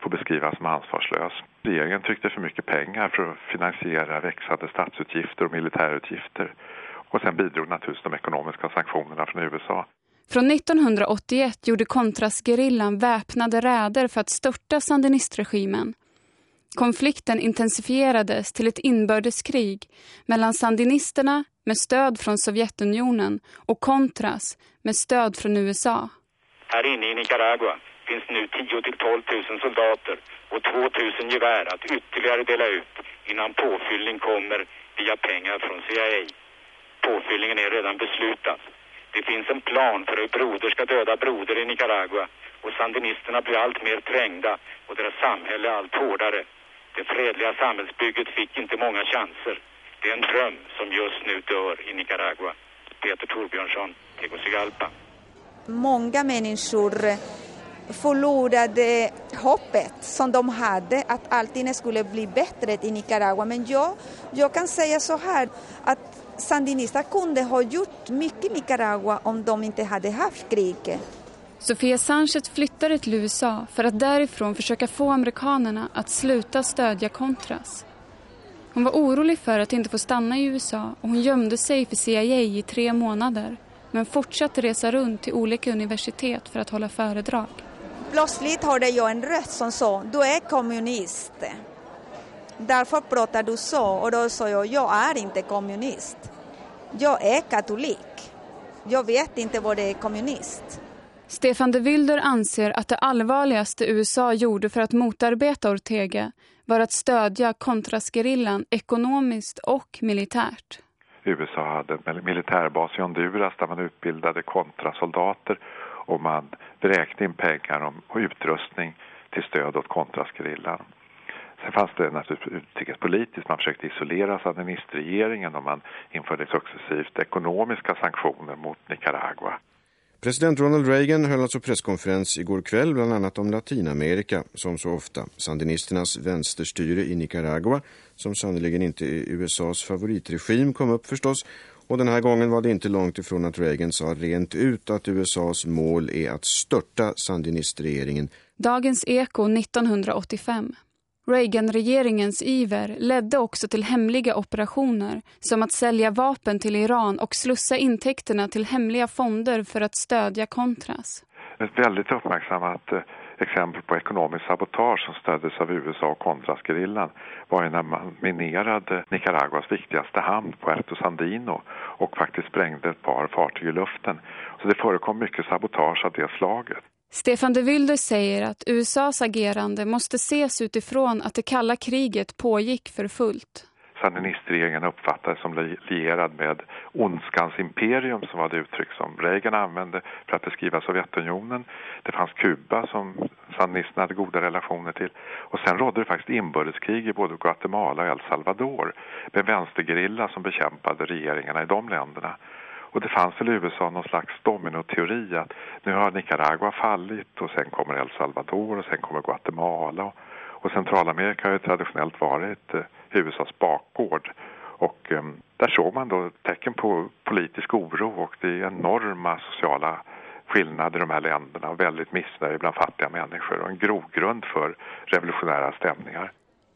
får beskrivas som ansvarslös. Regeringen tryckte för mycket pengar för att finansiera växande statsutgifter och militärutgifter. Och sen bidrog naturligtvis de ekonomiska sanktionerna från USA. Från 1981 gjorde Contras-gerillan väpnade räder för att störta sandinistregimen. Konflikten intensifierades till ett inbördeskrig mellan sandinisterna med stöd från Sovjetunionen och Contras med stöd från USA. Här inne i Nicaragua finns nu 10 till 12 000 soldater och 2 000 gevär att ytterligare dela ut innan påfyllning kommer via pengar från CIA. Påfyllningen är redan beslutad. Det finns en plan för hur broder ska döda broder i Nicaragua och sandinisterna blir allt mer trängda och deras samhälle allt hårdare. Det fredliga samhällsbygget fick inte många chanser. Det är en dröm som just nu dör i Nicaragua. Peter Torbjörnsson, Tegucigalpa. Många människor eh, förlorade hoppet som de hade att allting skulle bli bättre i Nicaragua. Men jag, jag kan säga så här att Sandinisterna kunde ha gjort mycket i Nicaragua om de inte hade haft krig. Sofia Sanchez flyttade till USA för att därifrån försöka få amerikanerna att sluta stödja Contras. Hon var orolig för att inte få stanna i USA och hon gömde sig för CIA i tre månader men fortsatte resa runt till olika universitet för att hålla föredrag. Plötsligt hörde jag en röst som sa, du är kommunist. Därför pratar du så och då sa jag, jag är inte kommunist. Jag är katolik. Jag vet inte vad det är kommunist. Stefan de Wilder anser att det allvarligaste USA gjorde för att motarbeta Ortega var att stödja kontrasgerillan ekonomiskt och militärt. USA hade en militärbas i Honduras där man utbildade kontrasoldater och man vräkte in pengar och utrustning till stöd åt kontrasgerillan. Sen fanns det naturligtvis utrikespolitiskt, man försökte isolera sandinistregeringen och man införde successivt ekonomiska sanktioner mot Nicaragua. President Ronald Reagan höll alltså presskonferens igår kväll bland annat om Latinamerika som så ofta. Sandinisternas vänsterstyre i Nicaragua som sannoliken inte är USAs favoritregim kom upp förstås och den här gången var det inte långt ifrån att Reagan sa rent ut att USAs mål är att störta sandinistregeringen. Dagens Eko 1985. Reagan-regeringens iver ledde också till hemliga operationer som att sälja vapen till Iran och slussa intäkterna till hemliga fonder för att stödja Contras. Ett väldigt uppmärksammat eh, exempel på ekonomisk sabotage som stöddes av USA och Contras-gerillan var ju när man minerade Nicaraguas viktigaste hamn, Puerto Sandino och faktiskt sprängde ett par fartyg i luften. Så det förekom mycket sabotage av det slaget. Stefan de Wilder säger att USAs agerande måste ses utifrån att det kalla kriget pågick för fullt. Sandinistregeringen uppfattades som lierad med ondskans imperium som var det uttryck som Reagan använde för att beskriva Sovjetunionen. Det fanns Kuba som sandinisterna hade goda relationer till. Och sen rådde det faktiskt inbördeskrig i både Guatemala och El Salvador med vänstergerilla som bekämpade regeringarna i de länderna. Och det fanns väl i USA någon slags dominoteori att nu har Nicaragua fallit och sen kommer El Salvador och sen kommer Guatemala. Och, och Centralamerika har ju traditionellt varit eh, USAs bakgård. Och eh, där såg man då tecken på politisk oro och det är enorma sociala skillnader i de här länderna och väldigt missnöje bland fattiga människor och en grogrund för revolutionära stämningar.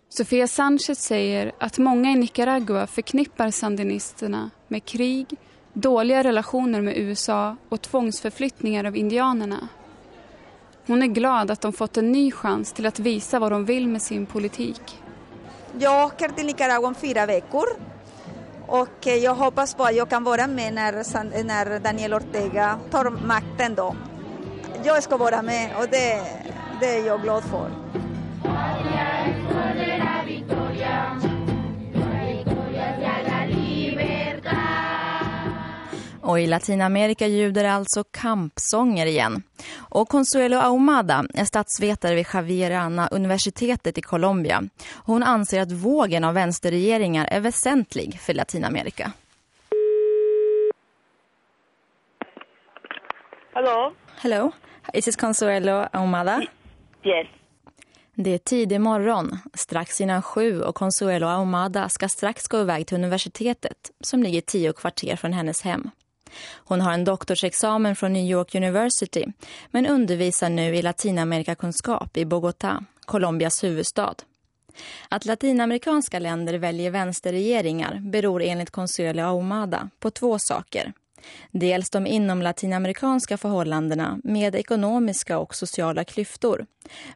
Sofia Sanchez säger att många i Nicaragua förknippar sandinisterna med krig, dåliga relationer med USA och tvångsförflyttningar av indianerna. Hon är glad att de fått en ny chans till att visa vad de vill med sin politik. Jag åker till Nicaragua om fyra veckor och eh, jag hoppas på att jag kan vara med när, när Daniel Ortega tar makten då. Jag ska vara med och det, det är jag glad för. Och i Latinamerika ljuder alltså kampsånger igen. Och Consuelo Ahumada är statsvetare vid Javierana universitetet i Colombia. Hon anser att vågen av vänsterregeringar är väsentlig för Latinamerika. Hello. Hello. Is this Consuelo Ahumada? Yes. Det är tidig morgon, strax innan sju och Consuelo Ahumada ska strax gå iväg till universitetet som ligger tio kvarter från hennes hem. Hon har en doktorsexamen från New York University men undervisar nu i latinamerikakunskap i Bogotá, Colombias huvudstad. Att latinamerikanska länder väljer vänsterregeringar beror enligt Consuelo Ahumada på två saker. Dels de inom latinamerikanska förhållandena med ekonomiska och sociala klyftor.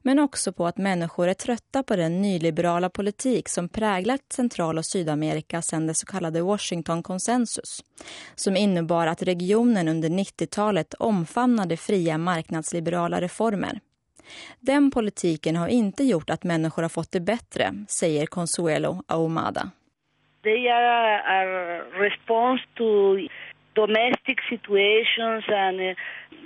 Men också på att människor är trötta på den nyliberala politik som präglat Central- och Sydamerika sedan det så kallade Washington-konsensus. Som innebar att regionen under 90-talet omfamnade fria marknadsliberala reformer. Den politiken har inte gjort att människor har fått det bättre, säger Consuelo Ahumada. They are a response to domestic situations and uh,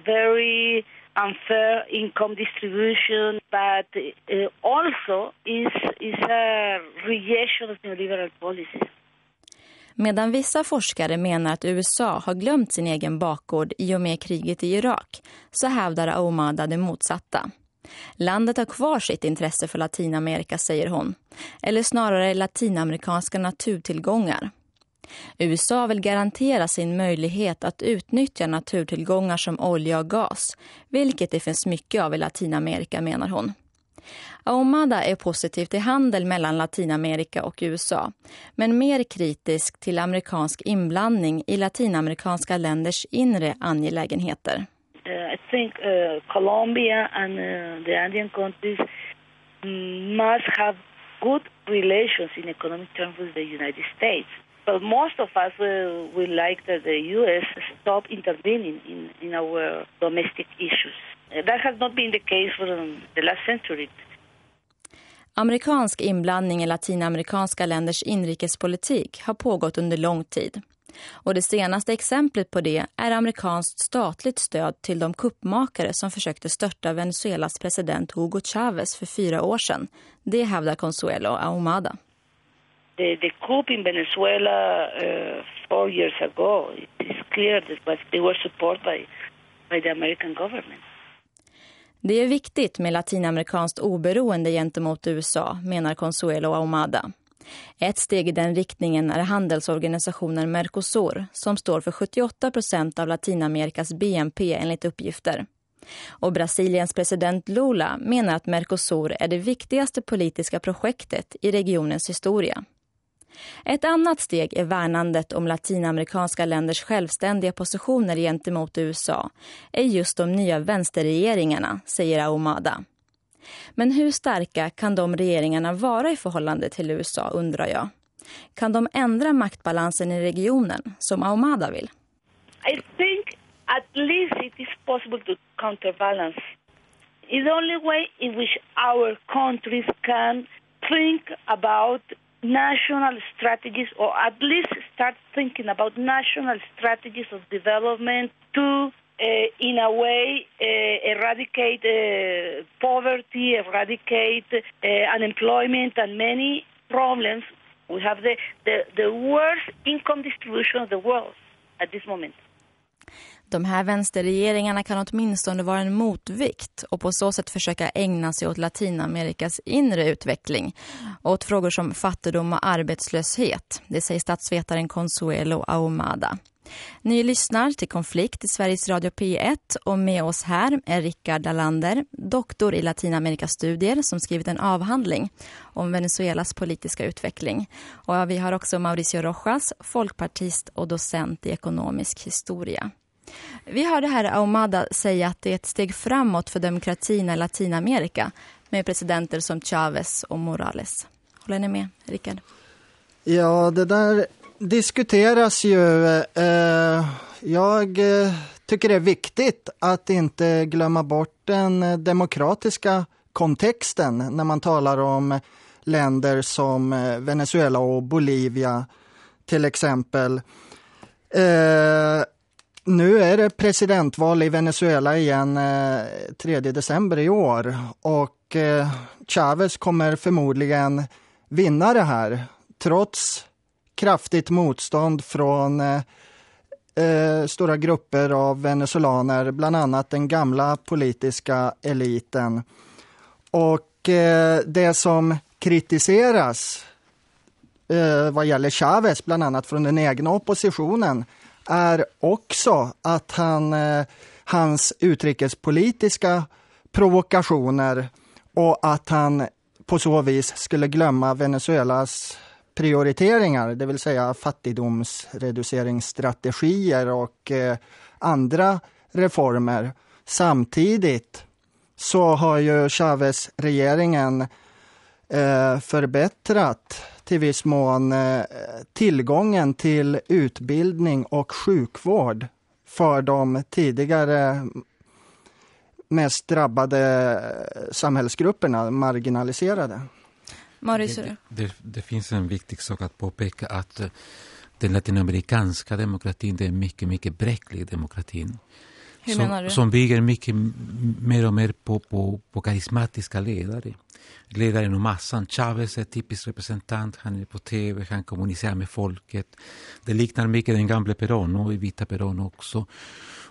very unfair income distribution, but uh, also is, is a rejection of neoliberal policies. Medan vissa forskare menar att USA har glömt sin egen bakgård i och med kriget i Irak så hävdar Ahumada det motsatta. Landet har kvar sitt intresse för Latinamerika, säger hon. Eller snarare latinamerikanska naturtillgångar. USA vill garantera sin möjlighet att utnyttja naturtillgångar som olja och gas, vilket det finns mycket av i Latinamerika menar hon. Ahumada är positiv till handel mellan Latinamerika och USA, men mer kritisk till amerikansk inblandning i latinamerikanska länders inre angelägenheter. Uh, I think uh, Colombia and uh, the Andean countries mm, must have good relations in economic terms with the United States. But most of us uh, will, will like that the U.S. stop intervening in, in our domestic issues. Uh, that has not been the case for um, the last century. Amerikansk inblandning i latinamerikanska länders inrikespolitik har pågått under lång tid. Och det senaste exemplet på det är amerikanskt statligt stöd till de kuppmakare som försökte störta Venezuelas president Hugo Chavez för fyra år sedan. Det hävdar Consuelo Ahumada. The, the coup in Venezuela uh, four years ago, it's clear that they were supported by, by the American government. Det är viktigt med latinamerikanskt oberoende gentemot USA, menar Consuelo Ahumada. Ett steg i den riktningen är handelsorganisationen Mercosur som står för 78 procent av Latinamerikas BNP enligt uppgifter. Och Brasiliens president Lula menar att Mercosur är det viktigaste politiska projektet i regionens historia. Ett annat steg är värnandet om latinamerikanska länders självständiga positioner gentemot USA är just de nya vänsterregeringarna, säger Aumada. Men hur starka kan de regeringarna vara i förhållande till USA, undrar jag? Kan de ändra maktbalansen i regionen, som Aumada vill? I think at least it is possible to counterbalance. It's the only way in which our countries can think about national strategies or at least start thinking about national strategies of development to uh, in a way uh, eradicate uh, poverty, eradicate unemployment and many problems. We have the, the, the worst income distribution of the world at this moment. De här vänsterregeringarna kan åtminstone vara en motvikt och på så sätt försöka ägna sig åt Latinamerikas inre utveckling och åt frågor som fattigdom och arbetslöshet. Det säger statsvetaren Consuelo Ahumada. Ni lyssnar till Konflikt i Sveriges Radio P1 och med oss här är Rickard Dalander, doktor i Latinamerikastudier som skrivit en avhandling om Venezuelas politiska utveckling. Och vi har också Mauricio Rojas, folkpartist och docent i ekonomisk historia. Vi hörde här Ahumada säga att det är ett steg framåt för demokratin i Latinamerika med presidenter som Chavez och Morales. Håller ni med, Rickard? Ja, det där diskuteras ju. Eh, jag eh, tycker det är viktigt att inte glömma bort den demokratiska kontexten när man talar om länder som eh, Venezuela och Bolivia till exempel. Eh, nu är det presidentval i Venezuela igen eh, 3 december i år och eh, Chavez kommer förmodligen vinna det här trots kraftigt motstånd från eh, eh stora grupper av venezuelaner, bland annat den gamla politiska eliten. Och eh, det som kritiseras eh, vad gäller Chavez, bland annat från den egna oppositionen, är också att han, eh, hans utrikespolitiska provokationer och att han på så vis skulle glömma Venezuelas prioriteringar, det vill säga fattigdomsreduceringsstrategier och eh, andra reformer. Samtidigt så har ju Chavez-regeringen eh, förbättrat till viss mån eh, tillgången till utbildning och sjukvård för de tidigare mest drabbade samhällsgrupperna, marginaliserade. Mauricio? Det, det, det, finns en viktig sak att påpeka att den latinamerikanska demokratin det är mycket, mycket bräcklig demokratin. Hur som, menar du? Som bygger mycket mer och mer på, på, på karismatiska ledare. Ledaren och massan. Chavez är typisk representant, han är på tv, han kommunicerar med folket. Det liknar mycket den gamla Perón och Vita Perón också.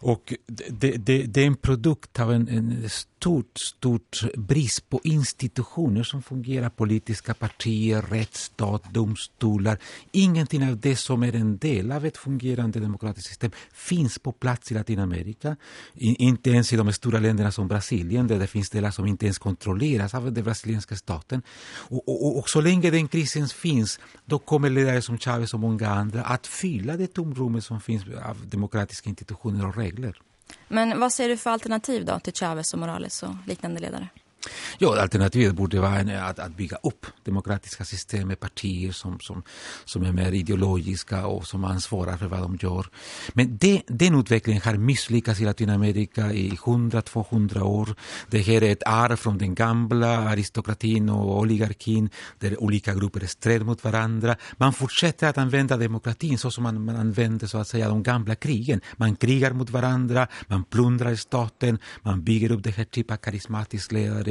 Och det, det, det, är en produkt av en, en stort, stort brist på institutioner som fungerar. Politiska partier, rättsstat, domstolar. Ingenting av det som är en del av ett fungerande demokratiskt system finns på plats i Latinamerika. inte ens i de stora länderna som Brasilien där det finns delar som inte ens kontrolleras av den brasilianska staten. Och, och, och så länge den krisen finns då kommer ledare som Chavez och många andra att fylla det tomrummet som finns av demokratiska institutioner och regler. Men vad ser du för alternativ då till Chavez och Morales och liknande ledare? Ja, alternativet borde vara att, att bygga upp demokratiska system med partier som, som, som är mer ideologiska och som ansvarar för vad de gör. Men det, den utvecklingen har misslyckats i Latinamerika i 100-200 år. Det här är ett arv från den gamla aristokratin och oligarkin där olika grupper stred mot varandra. Man fortsätter att använda demokratin så som man, man använde så att säga de gamla krigen. Man krigar mot varandra, man plundrar staten, man bygger upp det här typen av karismatisk ledare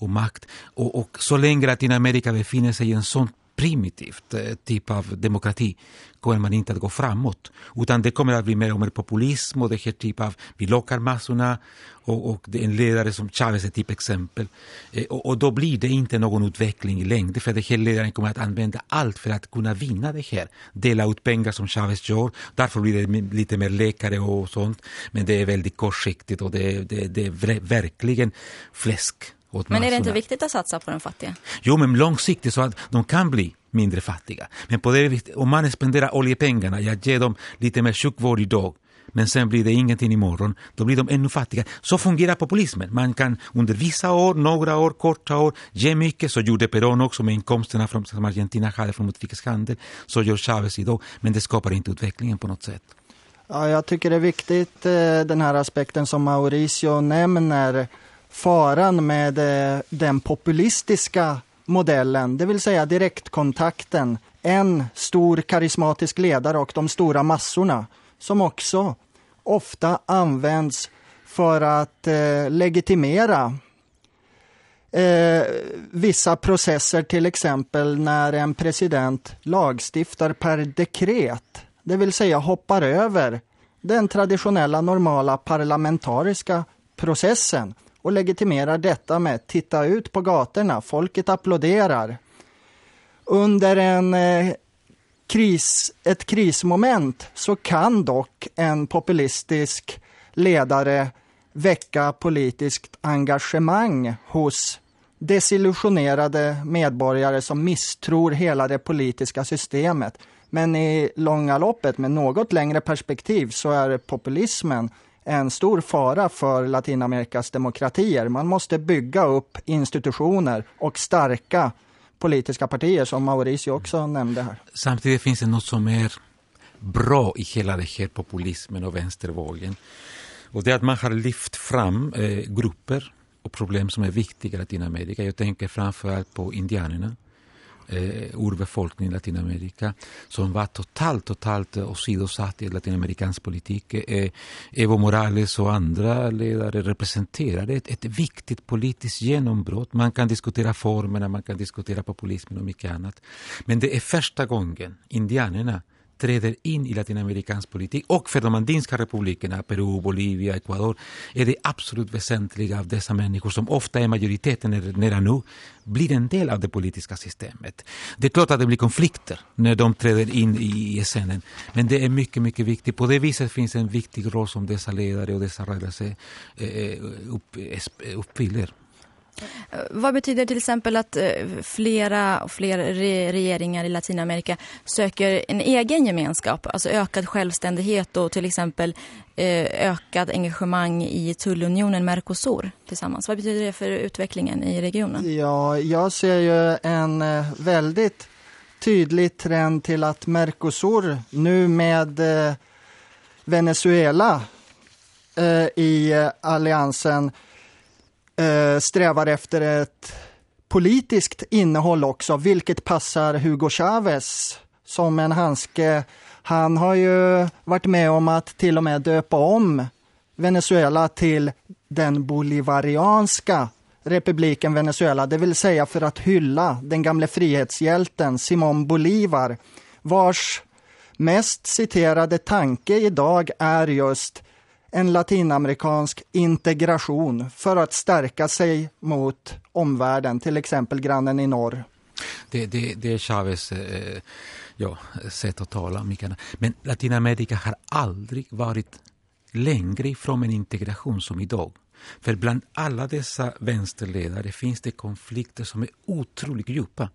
och makt. Och, och så länge Latinamerika befinner sig i en sån primitivt eh, typ av demokrati kommer man inte att gå framåt. Utan det kommer att bli mer och mer populism och det här typ av, vi lockar massorna och, och en ledare som Chavez är typ exempel. Eh, och, och, då blir det inte någon utveckling i längden för den här ledaren kommer att använda allt för att kunna vinna det här. Dela ut pengar som Chavez gör, därför blir det lite mer läkare och sånt. Men det är väldigt kortsiktigt och det, det, det är verkligen fläsk men är det inte viktigt att satsa på de fattiga? Jo, men långsiktigt så att de kan bli mindre fattiga. Men på det, om man spenderar oljepengarna, jag ger dem lite mer sjukvård idag, men sen blir det ingenting imorgon, då blir de ännu fattiga. Så fungerar populismen. Man kan under vissa år, några år, korta år, ge mycket. Så gjorde Perón också med inkomsterna från, som Argentina hade från utrikeshandel. Så gör Chavez idag. Men det skapar inte utvecklingen på något sätt. Ja, jag tycker det är viktigt eh, den här aspekten som Mauricio nämner faran med eh, den populistiska modellen, det vill säga direktkontakten, en stor karismatisk ledare och de stora massorna som också ofta används för att eh, legitimera eh, vissa processer, till exempel när en president lagstiftar per dekret, det vill säga hoppar över den traditionella normala parlamentariska processen och legitimerar detta med titta ut på gatorna, folket applåderar. Under en eh, kris, ett krismoment så kan dock en populistisk ledare väcka politiskt engagemang hos desillusionerade medborgare som misstror hela det politiska systemet. Men i långa loppet, med något längre perspektiv, så är populismen en stor fara för Latinamerikas demokratier. Man måste bygga upp institutioner och starka politiska partier som Mauricio också nämnde här. Samtidigt finns det något som är bra i hela den här populismen och vänstervågen. Och det är att man har lyft fram eh, grupper och problem som är viktiga i Latinamerika. Jag tänker framförallt på indianerna, eh, urbefolkningen i Latinamerika, som var totalt, totalt eh, åsidosatt i latinamerikansk politik. Eh, Evo Morales och andra ledare representerade ett, ett viktigt politiskt genombrott. Man kan diskutera formerna, man kan diskutera populismen och mycket annat. Men det är första gången indianerna träder in i latinamerikansk politik och för de andinska republikerna, Peru, Bolivia, Ecuador, är det absolut väsentliga av dessa människor som ofta är majoriteten nära nu, blir en del av det politiska systemet. Det är klart att det blir konflikter när de träder in i scenen, men det är mycket, mycket viktigt. På det viset finns en viktig roll som dessa ledare och dessa rörelser eh, eh, eh uppfyller. Vad betyder till exempel att eh, flera och fler regeringar i Latinamerika söker en egen gemenskap, alltså ökad självständighet och till exempel ökat ökad engagemang i tullunionen Mercosur tillsammans? Vad betyder det för utvecklingen i regionen? Ja, jag ser ju en eh, väldigt tydlig trend till att Mercosur nu med Venezuela i alliansen Eh, strävar efter ett politiskt innehåll också, vilket passar Hugo Chavez som en handske. Han har ju varit med om att till och med döpa om Venezuela till den bolivarianska republiken Venezuela, det vill säga för att hylla den gamle frihetshjälten Simon Bolivar, vars mest citerade tanke idag är just en latinamerikansk integration för att stärka sig mot omvärlden, till exempel grannen i norr. Det, det, det är Chavez eh, ja, sätt att tala om. Men Latinamerika har aldrig varit längre ifrån en integration som idag. För bland alla dessa vänsterledare finns det konflikter som är otroligt djupa.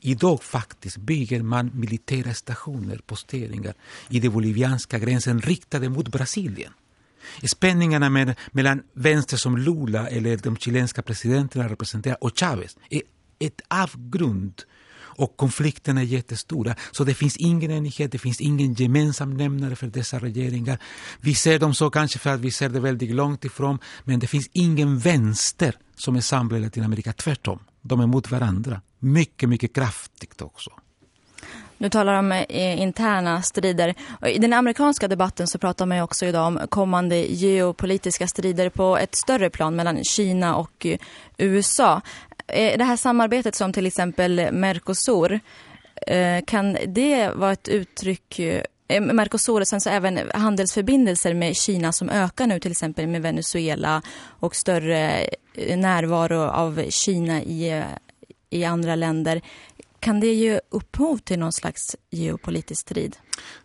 Idag faktiskt bygger man militära stationer, posteringar i den bolivianska gränsen riktade mot Brasilien. Spänningarna med, mellan vänster som Lula eller de chilenska presidenterna representerar och Chávez är ett avgrund och konflikterna är jättestora. Så det finns ingen enighet, det finns ingen gemensam nämnare för dessa regeringar. Vi ser dem så kanske för att vi ser det väldigt långt ifrån, men det finns ingen vänster som är samlad i Latinamerika. Tvärtom, de är mot varandra. Mycket, mycket kraftigt också. Du talar om eh, interna strider. I den amerikanska debatten så pratar man också idag om kommande geopolitiska strider på ett större plan mellan Kina och eh, USA. Eh, det här samarbetet som till exempel Mercosur, kan det vara ett uttryck Mercosur och sen så även handelsförbindelser med Kina som ökar nu till exempel med Venezuela och större närvaro av Kina i, i andra länder kan det ge upphov till någon slags geopolitisk strid?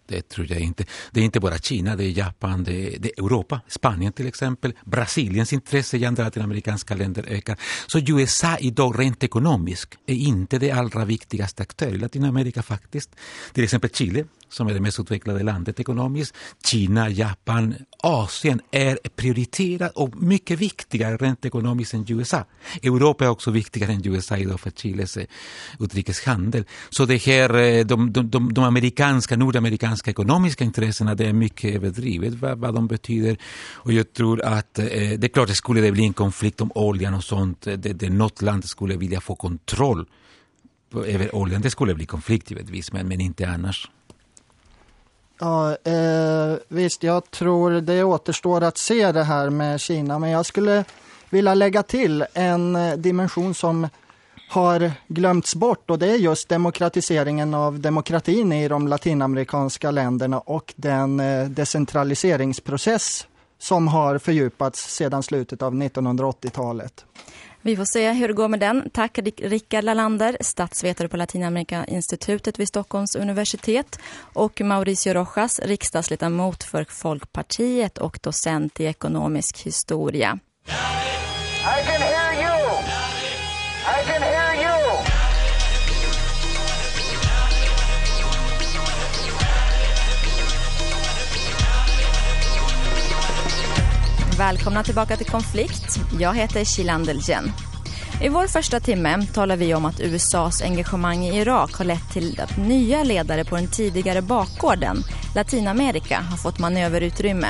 Det tror jag inte. Det är inte bara Kina, det är Japan, det är, det är Europa, Spanien till exempel. Brasiliens intresse i andra latinamerikanska länder ökar. Så USA idag rent ekonomiskt är inte det allra viktigaste aktören i Latinamerika faktiskt. Till exempel Chile som är det mest utvecklade landet ekonomiskt. Kina, Japan, Asien är prioriterat och mycket viktigare rent ekonomiskt än USA. Europa är också viktigare än USA idag för Chiles eh, utrikeshandel. Så det här, eh, de, de, de, de amerikanska, nordamerikanska ekonomiska intressena, det är mycket överdrivet vad, vad de betyder. Och jag tror att eh, det är klart det skulle det bli en konflikt om oljan och sånt, eh, det, det något land skulle vilja få kontroll över oljan. Det skulle bli konflikt givetvis, men, men inte annars. Ja, eh, visst, jag tror det återstår att se det här med Kina, men jag skulle vilja lägga till en eh, dimension som har glömts bort och det är just demokratiseringen av demokratin i de latinamerikanska länderna och den eh, decentraliseringsprocess som har fördjupats sedan slutet av 1980-talet. Vi får se hur det går med den. Tack Rickard Lalander, statsvetare på Latinamerikainstitutet vid Stockholms universitet och Mauricio Rojas, riksdagsledamot för Folkpartiet och docent i ekonomisk historia. Välkomna tillbaka till Konflikt. Jag heter Shilan I vår första timme talar vi om att USAs engagemang i Irak har lett till att nya ledare på den tidigare bakgården, Latinamerika, har fått manöverutrymme.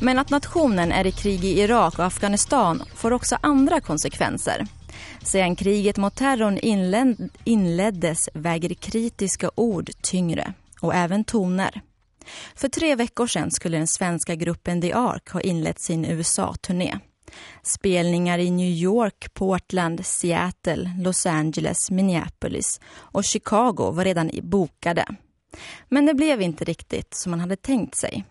Men att nationen är i krig i Irak och Afghanistan får också andra konsekvenser. Sedan kriget mot terrorn inled inleddes väger kritiska ord tyngre och även toner. För tre veckor sedan skulle den svenska gruppen The Ark ha inlett sin USA-turné. Spelningar i New York, Portland, Seattle, Los Angeles, Minneapolis och Chicago var redan bokade. Men det blev inte riktigt som man hade tänkt sig.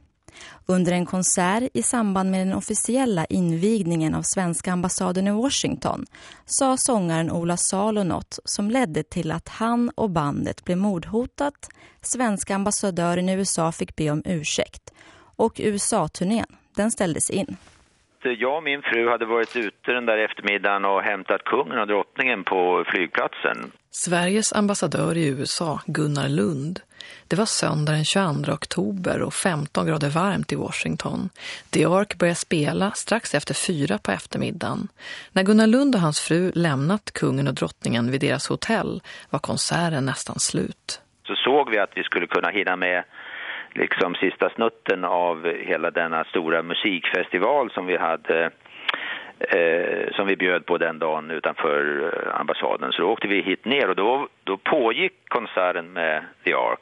Under en konsert i samband med den officiella invigningen av svenska ambassaden i Washington sa sångaren Ola Salo något som ledde till att han och bandet blev mordhotat. Svenska ambassadören i USA fick be om ursäkt och USA-turnén, den ställdes in. Jag och min fru hade varit ute den där eftermiddagen och hämtat kungen och drottningen på flygplatsen. Sveriges ambassadör i USA, Gunnar Lund, det var söndag den 22 oktober och 15 grader varmt i Washington. The Ark började spela strax efter fyra på eftermiddagen. När Gunnar Lund och hans fru lämnat kungen och drottningen vid deras hotell var konserten nästan slut. Så såg vi att vi skulle kunna hinna med liksom sista snutten av hela denna stora musikfestival som vi hade eh, som vi bjöd på den dagen utanför eh, ambassaden. Så då åkte vi hit ner och då, då pågick konserten med The Ark.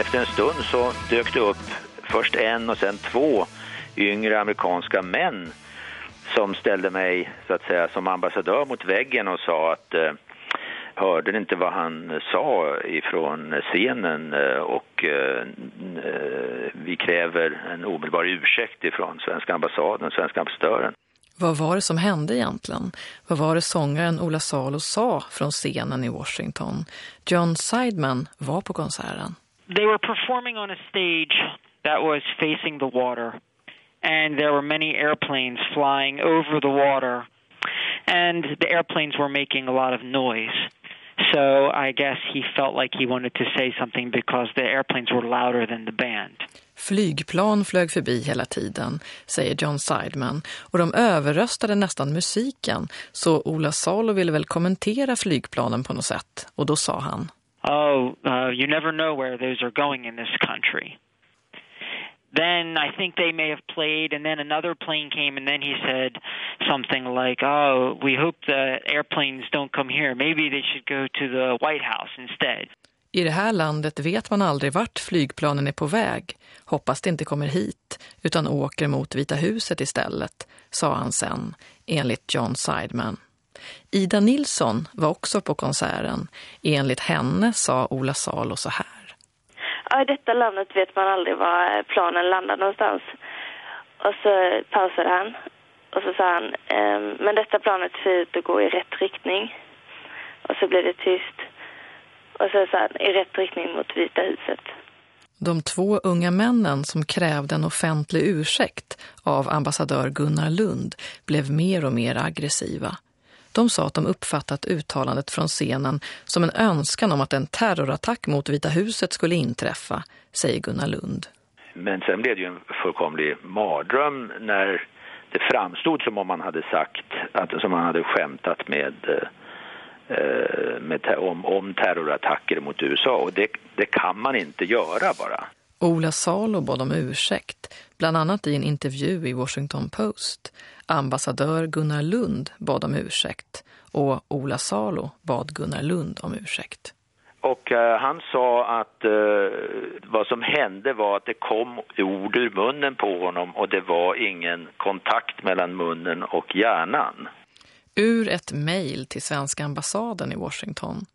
Efter en stund så dök det upp först en och sen två yngre amerikanska män som ställde mig så att säga som ambassadör mot väggen och sa att eh, hörde inte vad han sa ifrån scenen eh, och eh, eh, vi kräver en omedelbar ursäkt ifrån svenska ambassaden, svenska ambassadören. Vad var det som hände egentligen? Vad var det sångaren Ola Salo sa från scenen i Washington? John Sideman var på konserten. They were performing on a stage that was facing the water. And there were many airplanes flying over the water, and the airplanes were making a lot of noise. So I guess he felt like he wanted to say something because the airplanes were louder than the band. Flygplan flög förbi hela tiden, säger John Sideman, och de överröstade nästan musiken, så Ola Salo ville väl kommentera flygplanen på något sätt, och då sa han Oh, uh, you never know where those are going in this country then I think they may have played, and then another plane came, and then he said something like, "Oh, we hope the airplanes don't come here. Maybe they should go to the White House instead." I det här landet vet man aldrig vart flygplanen är på väg. Hoppas det inte kommer hit, utan åker mot Vita huset istället, sa han sen, enligt John Sideman. Ida Nilsson var också på konserten. Enligt henne sa Ola Salo så här ja, i detta landet vet man aldrig var eh, planen landar någonstans. Och så pausade han och så sa han, ehm, men detta planet ser ut att gå i rätt riktning. Och så blev det tyst. Och så sa han, i rätt riktning mot Vita huset. De två unga männen som krävde en offentlig ursäkt av ambassadör Gunnar Lund blev mer och mer aggressiva. De sa att de uppfattat uttalandet från scenen som en önskan om att en terrorattack mot Vita huset skulle inträffa, säger Gunnar Lund. Men sen blev det ju en fullkomlig mardröm när det framstod som om man hade sagt, att, som man hade skämtat med, eh, med om, om terrorattacker mot USA. Och det, det kan man inte göra bara. Ola Salo bad om ursäkt, bland annat i en intervju i Washington Post. Ambassadör Gunnar Lund bad om ursäkt och Ola Salo bad Gunnar Lund om ursäkt. Och eh, han sa att eh, vad som hände var att det kom ord ur munnen på honom och det var ingen kontakt mellan munnen och hjärnan. Ur ett mejl till svenska ambassaden i Washington.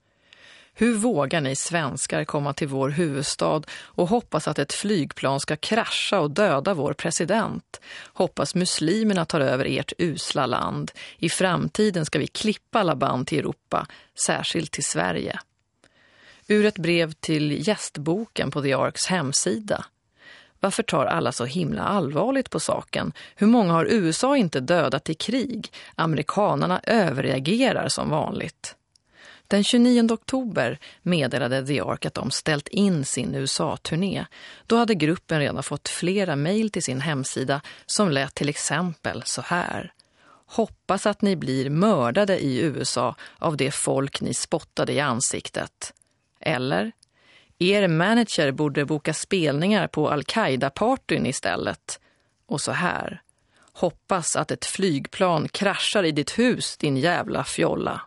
Hur vågar ni svenskar komma till vår huvudstad och hoppas att ett flygplan ska krascha och döda vår president? Hoppas muslimerna tar över ert usla land. I framtiden ska vi klippa alla band till Europa, särskilt till Sverige. Ur ett brev till gästboken på The Arks hemsida. Varför tar alla så himla allvarligt på saken? Hur många har USA inte dödat i krig? Amerikanerna överreagerar som vanligt. Den 29 oktober meddelade The Ark att de ställt in sin USA-turné. Då hade gruppen redan fått flera mejl till sin hemsida som lät till exempel så här. Hoppas att ni blir mördade i USA av det folk ni spottade i ansiktet. Eller, er manager borde boka spelningar på Al-Qaida-partyn istället. Och så här. Hoppas att ett flygplan kraschar i ditt hus, din jävla fjolla.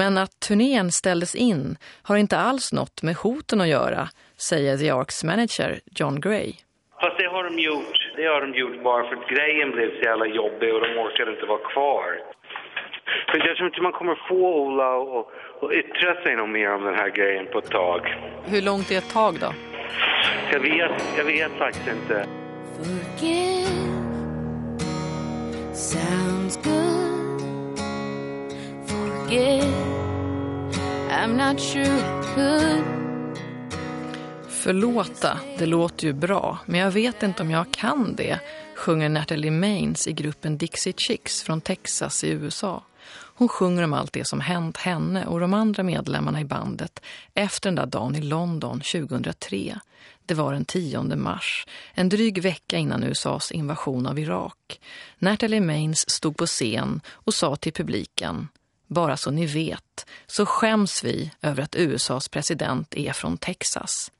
Men att turnén ställdes in har inte alls något med hoten att göra, säger The Arks manager John Gray. Fast det har de gjort. Det har de gjort bara för att grejen blev så jävla jobbig och de orkade inte vara kvar. För jag tror inte man kommer få Ola och, och yttra sig något mer om den här grejen på ett tag. Hur långt är ett tag då? Jag vet, jag vet faktiskt inte. Forgive sounds good. I'm not sure could. Förlåta, det låter ju bra, men jag vet inte om jag kan det, sjunger Natalie Maines i gruppen Dixie Chicks från Texas i USA. Hon sjunger om allt det som hänt henne och de andra medlemmarna i bandet efter den där dagen i London 2003. Det var den 10 mars, en dryg vecka innan USAs invasion av Irak. Natalie Maines stod på scen och sa till publiken bara så ni vet, så skäms vi över att USAs president är från Texas.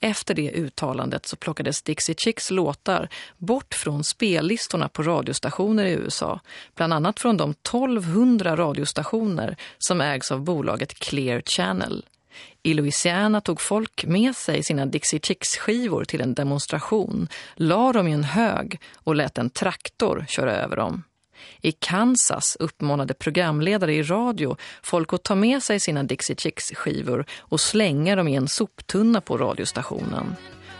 Efter det uttalandet så plockades Dixie Chicks låtar bort från spellistorna på radiostationer i USA. Bland annat från de 1200 radiostationer som ägs av bolaget Clear Channel. I Louisiana tog folk med sig sina Dixie Chicks-skivor till en demonstration, la dem i en hög och lät en traktor köra över dem. I Kansas uppmanade programledare i radio folk att ta med sig sina Dixie Chicks-skivor och slänga dem i en soptunna på radiostationen.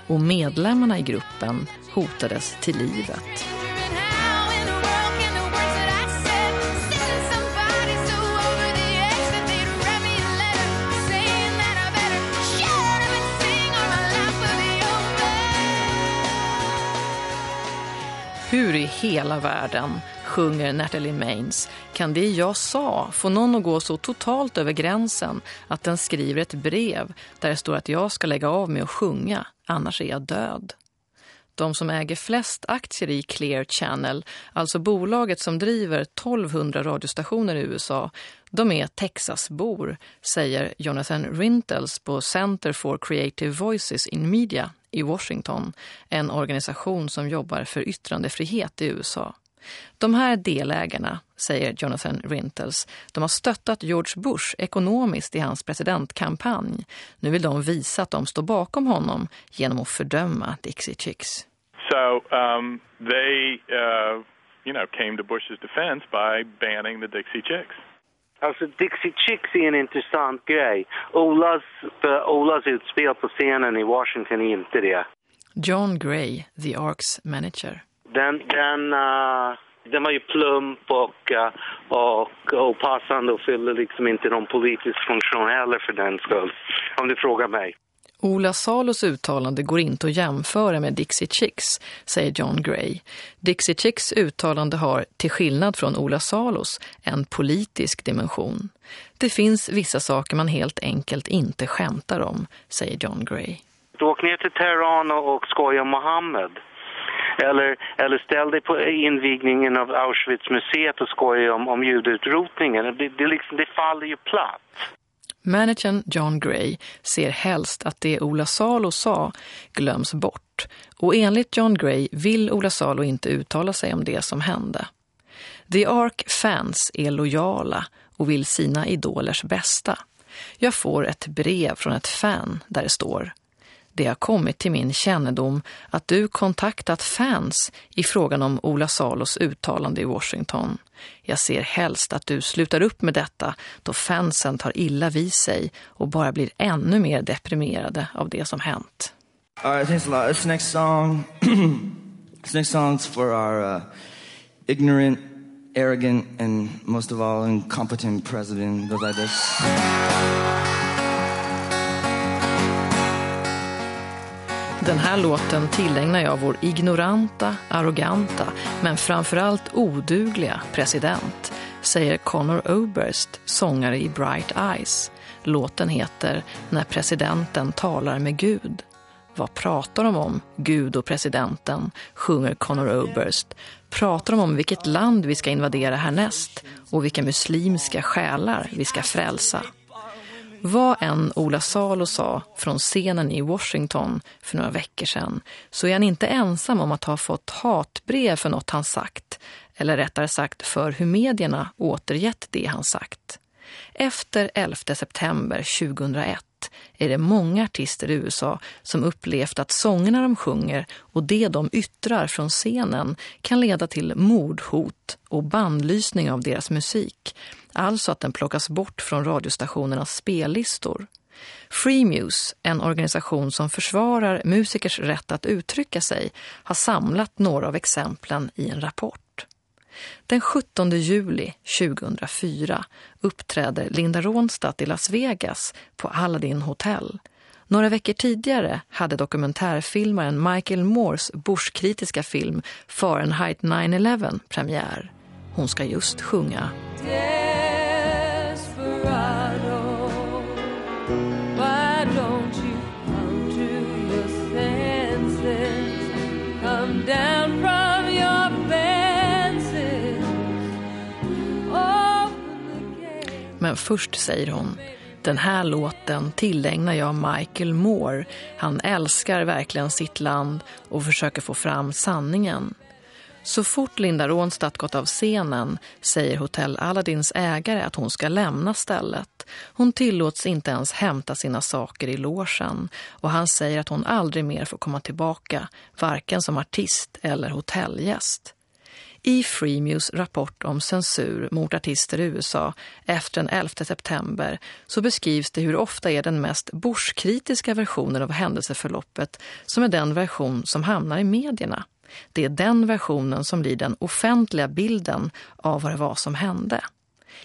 Och medlemmarna i gruppen hotades till livet. Hur i hela världen sjunger Natalie Maines, kan det jag sa få någon att gå så totalt över gränsen att den skriver ett brev där det står att jag ska lägga av med att sjunga, annars är jag död. De som äger flest aktier i Clear Channel, alltså bolaget som driver 1200 radiostationer i USA, de är Texasbor, säger Jonathan Rintels på Center for Creative Voices in Media i Washington, en organisation som jobbar för yttrandefrihet i USA. De här delägarna, säger Jonathan Rintels, de har stöttat George Bush ekonomiskt i hans presidentkampanj. Nu vill de visa att de står bakom honom genom att fördöma Dixie Chicks. So um, they, uh, you know, came to Bush's defense by banning the Dixie Chicks. Alltså Dixie Chicks är en intressant grej. Olas, för Olas utspel på scenen i Washington är inte det. John Gray, The Arks manager. Den, den, uh, den var ju plump och, uh, och opassande och fyllde liksom inte någon politisk funktion heller för den skull, om du frågar mig. Ola Salos uttalande går inte att jämföra med Dixie Chicks, säger John Gray. Dixie Chicks uttalande har, till skillnad från Ola Salos, en politisk dimension. Det finns vissa saker man helt enkelt inte skämtar om, säger John Gray. Åk ner till Teheran och skoja Mohammed. Eller, eller ställ dig på invigningen av Auschwitz-museet och skoja om, om judeutrotningen. Det, det, liksom, det faller ju platt. Managern John Gray ser helst att det Ola Salo sa glöms bort. Och enligt John Gray vill Ola Salo inte uttala sig om det som hände. The Ark-fans är lojala och vill sina idolers bästa. Jag får ett brev från ett fan där det står det har kommit till min kännedom att du kontaktat fans i frågan om Ola Salos uttalande i Washington. Jag ser helst att du slutar upp med detta då fansen tar illa vid sig och bara blir ännu mer deprimerade av det som hänt. Uh, all right, thanks a lot. This next song, this next song's for our uh, ignorant, arrogant, and most of all, incompetent president. Goes like this. Den här låten tillägnar jag vår ignoranta, arroganta, men framförallt odugliga president, säger Connor Oberst, sångare i Bright Eyes. Låten heter När presidenten talar med Gud. Vad pratar de om, Gud och presidenten, sjunger Connor Oberst. Pratar de om vilket land vi ska invadera härnäst och vilka muslimska själar vi ska frälsa. Vad än Ola Salo sa från scenen i Washington för några veckor sedan så är han inte ensam om att ha fått hatbrev för något han sagt, eller rättare sagt för hur medierna återgett det han sagt. Efter 11 september 2001 är det många artister i USA som upplevt att sångerna de sjunger och det de yttrar från scenen kan leda till mordhot och bandlysning av deras musik. Alltså att den plockas bort från radiostationernas spellistor. Freemuse, en organisation som försvarar musikers rätt att uttrycka sig, har samlat några av exemplen i en rapport. Den 17 juli 2004 uppträder Linda Ronstadt i Las Vegas på Aladdin Hotel. Några veckor tidigare hade dokumentärfilmaren Michael Moores Bush-kritiska film Fahrenheit 9-11 premiär. Hon ska just sjunga Men först säger hon, den här låten tillägnar jag Michael Moore. Han älskar verkligen sitt land och försöker få fram sanningen. Så fort Linda Ronstadt gått av scenen säger Hotell Aladdins ägare att hon ska lämna stället. Hon tillåts inte ens hämta sina saker i logen och han säger att hon aldrig mer får komma tillbaka, varken som artist eller hotellgäst. I Freemuse rapport om censur mot artister i USA efter den 11 september så beskrivs det hur ofta är den mest Bush-kritiska versionen av händelseförloppet som är den version som hamnar i medierna. Det är den versionen som blir den offentliga bilden av vad det var som hände.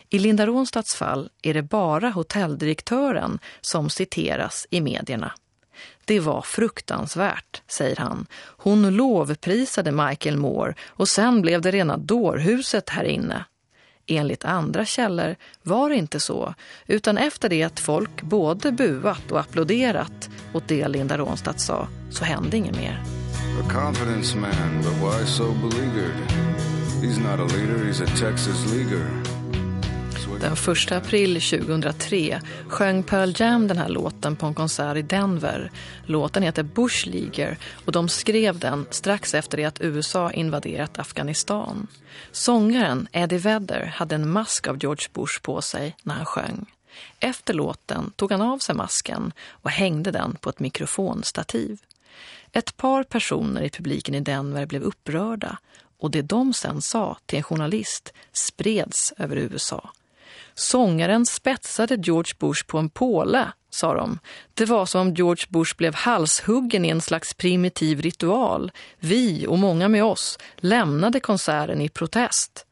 I Linda Ronstads fall är det bara hotelldirektören som citeras i medierna. Det var fruktansvärt, säger han. Hon lovprisade Michael Moore och sen blev det rena dårhuset här inne. Enligt andra källor var det inte så, utan efter det att folk både buat och applåderat åt det Linda Ronstadt sa, så hände inget mer. A confidence man, but why so beleaguered? He's not a leader, he's a Texas leaguer. Den 1 april 2003 sjöng Pearl Jam den här låten på en konsert i Denver. Låten heter Bush Leaguer och de skrev den strax efter det att USA invaderat Afghanistan. Sångaren Eddie Vedder hade en mask av George Bush på sig när han sjöng. Efter låten tog han av sig masken och hängde den på ett mikrofonstativ. Ett par personer i publiken i Denver blev upprörda och det de sen sa till en journalist spreds över USA. Sångaren spetsade George Bush på en påle, sa de. Det var som om George Bush blev halshuggen i en slags primitiv ritual. Vi och många med oss lämnade konserten i protest.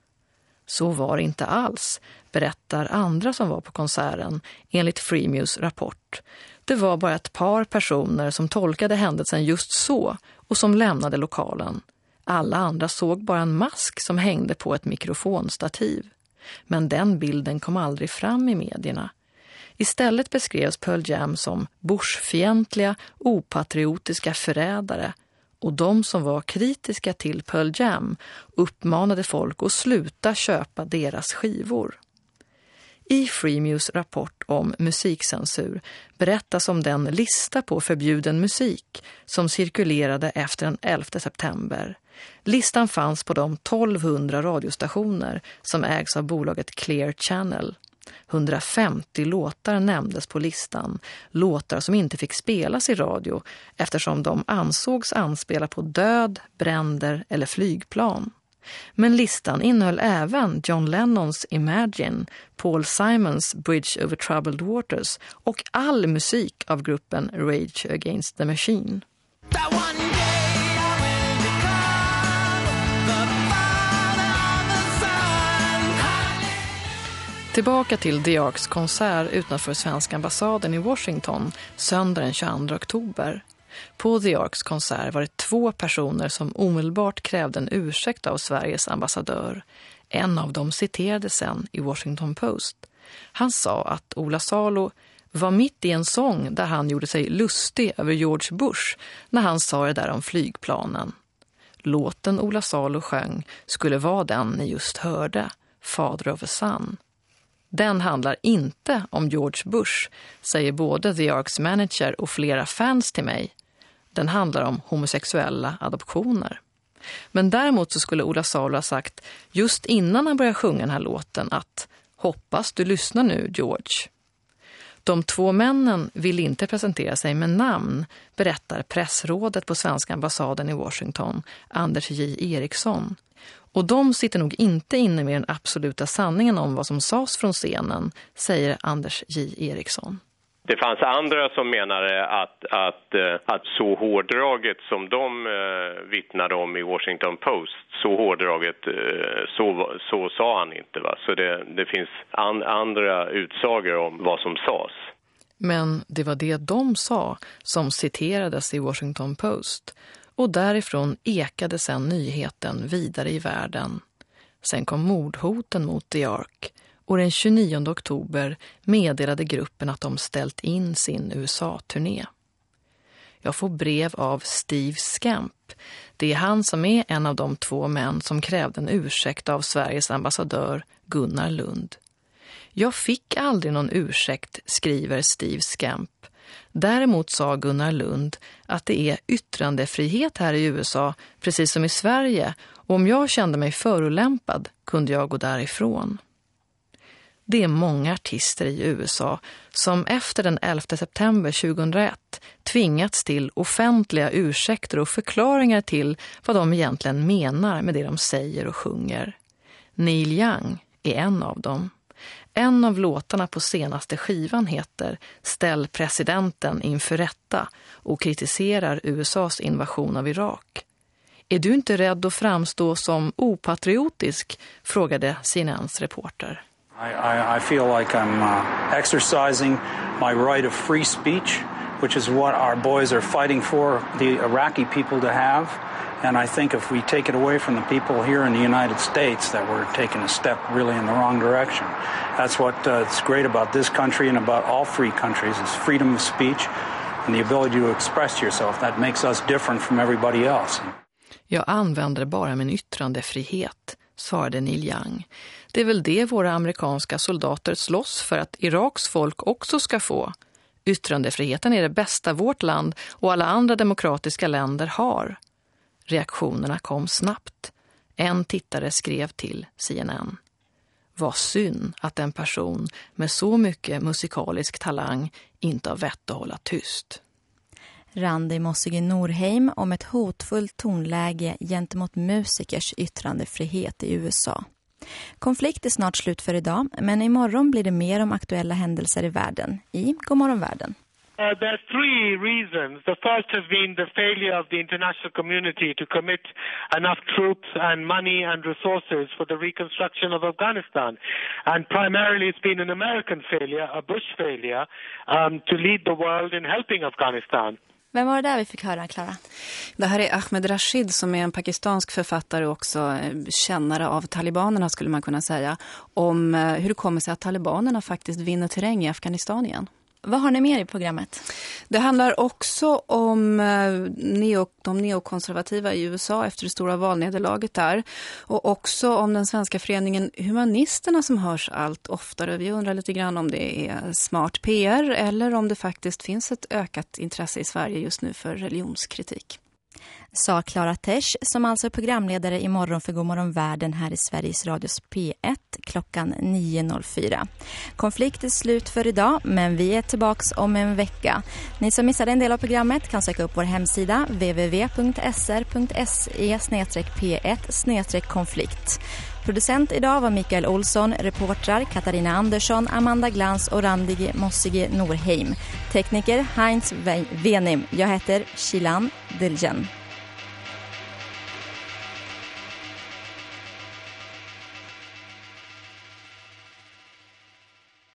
Så var det inte alls, berättar andra som var på konserten enligt Freemuse rapport. Det var bara ett par personer som tolkade händelsen just så och som lämnade lokalen. Alla andra såg bara en mask som hängde på ett mikrofonstativ. Men den bilden kom aldrig fram i medierna. Istället beskrevs Pearl Jam som Bushfientliga, opatriotiska förrädare och de som var kritiska till Pearl Jam uppmanade folk att sluta köpa deras skivor. I Freemews rapport om musikcensur berättas om den lista på förbjuden musik som cirkulerade efter den 11 september. Listan fanns på de 1200 radiostationer som ägs av bolaget Clear Channel. 150 låtar nämndes på listan, låtar som inte fick spelas i radio eftersom de ansågs anspela på död, bränder eller flygplan. Men listan innehöll även John Lennons Imagine, Paul Simons Bridge over Troubled Waters och all musik av gruppen Rage Against the Machine. Tillbaka till The Arks konsert utanför svenska ambassaden i Washington söndag den 22 oktober. På The Arks konsert var det två personer som omedelbart krävde en ursäkt av Sveriges ambassadör. En av dem citerade sen i Washington Post. Han sa att Ola Salo var mitt i en sång där han gjorde sig lustig över George Bush när han sa det där om flygplanen. Låten Ola Salo sjöng skulle vara den ni just hörde, Father of a Son. Den handlar inte om George Bush, säger både The Arks manager och flera fans till mig. Den handlar om homosexuella adoptioner. Men däremot så skulle Ola Salo ha sagt just innan han började sjunga den här låten att hoppas du lyssnar nu George. De två männen vill inte presentera sig med namn, berättar pressrådet på svenska ambassaden i Washington, Anders J. Eriksson. Och de sitter nog inte inne med den absoluta sanningen om vad som sades från scenen, säger Anders J. Eriksson. Det fanns andra som menade att, att, eh, att så hårdraget som de eh, vittnade om i Washington Post, så hårdraget, eh, så, så sa han inte. Va? Så det, det finns an, andra utsagor om vad som sades. Men det var det de sa som citerades i Washington Post. Och därifrån ekade sen nyheten vidare i världen. Sen kom mordhoten mot The Ark och den 29 oktober meddelade gruppen att de ställt in sin USA-turné. Jag får brev av Steve Scamp. Det är han som är en av de två män som krävde en ursäkt av Sveriges ambassadör Gunnar Lund. Jag fick aldrig någon ursäkt, skriver Steve Scamp. Däremot sa Gunnar Lund att det är yttrandefrihet här i USA, precis som i Sverige, och om jag kände mig förolämpad kunde jag gå därifrån. Det är många artister i USA som efter den 11 september 2001 tvingats till offentliga ursäkter och förklaringar till vad de egentligen menar med det de säger och sjunger. Neil Young är en av dem. En av låtarna på senaste skivan heter Ställ presidenten inför rätta och kritiserar USAs invasion av Irak. Är du inte rädd att framstå som opatriotisk? frågade CNNs reporter. I, I, I feel like I'm uh, exercising my right of free speech, which is what our boys are fighting for the Iraqi people to have. And I think if we take it away from the people here in the United States, that we're taking a step really in the wrong direction. That's what's uh, great about this country and about all free countries is freedom of speech and the ability to express yourself. That makes us different from everybody else. Jag använder bara min yttrandefrihet, svarade Neil Young. Det är väl det våra amerikanska soldater slåss för att Iraks folk också ska få. Yttrandefriheten är det bästa vårt land och alla andra demokratiska länder har. Reaktionerna kom snabbt. En tittare skrev till CNN. Vad synd att en person med så mycket musikalisk talang inte har vett att hålla tyst. Randi Mossige Norheim om ett hotfullt tonläge gentemot musikers yttrandefrihet i USA. Konflikt är snart slut för idag, men imorgon blir det mer om aktuella händelser i världen i Godmorgon världen. Uh, there are three reasons. The first has been the failure of the international community to commit enough troops and money and resources for the reconstruction of Afghanistan. And primarily it's been an American failure, a Bush failure, um, to lead the world in helping Afghanistan. Vem var det där vi fick höra, Klara? Det här är Ahmed Rashid som är en pakistansk författare och också eh, kännare av talibanerna skulle man kunna säga. Om eh, hur det kommer sig att talibanerna faktiskt vinner terräng i Afghanistan igen. Vad har ni mer i programmet? Det handlar också om eh, neo, de neokonservativa i USA efter det stora valnederlaget där. Och också om den svenska föreningen Humanisterna som hörs allt oftare. Vi undrar lite grann om det är smart PR eller om det faktiskt finns ett ökat intresse i Sverige just nu för religionskritik. Sa Clara Tesch som alltså är programledare i morgon för Godmorgon Världen här i Sveriges Radios P1 klockan 9.04. Konflikt är slut för idag men vi är tillbaks om en vecka. Ni som missade en del av programmet kan söka upp vår hemsida www.sr.se p1 konflikt. Producent idag var Mikael Olsson, reportrar Katarina Andersson, Amanda Glans och Randige Mossige Norheim. Tekniker Heinz Venim. Jag heter Shilan Diljen.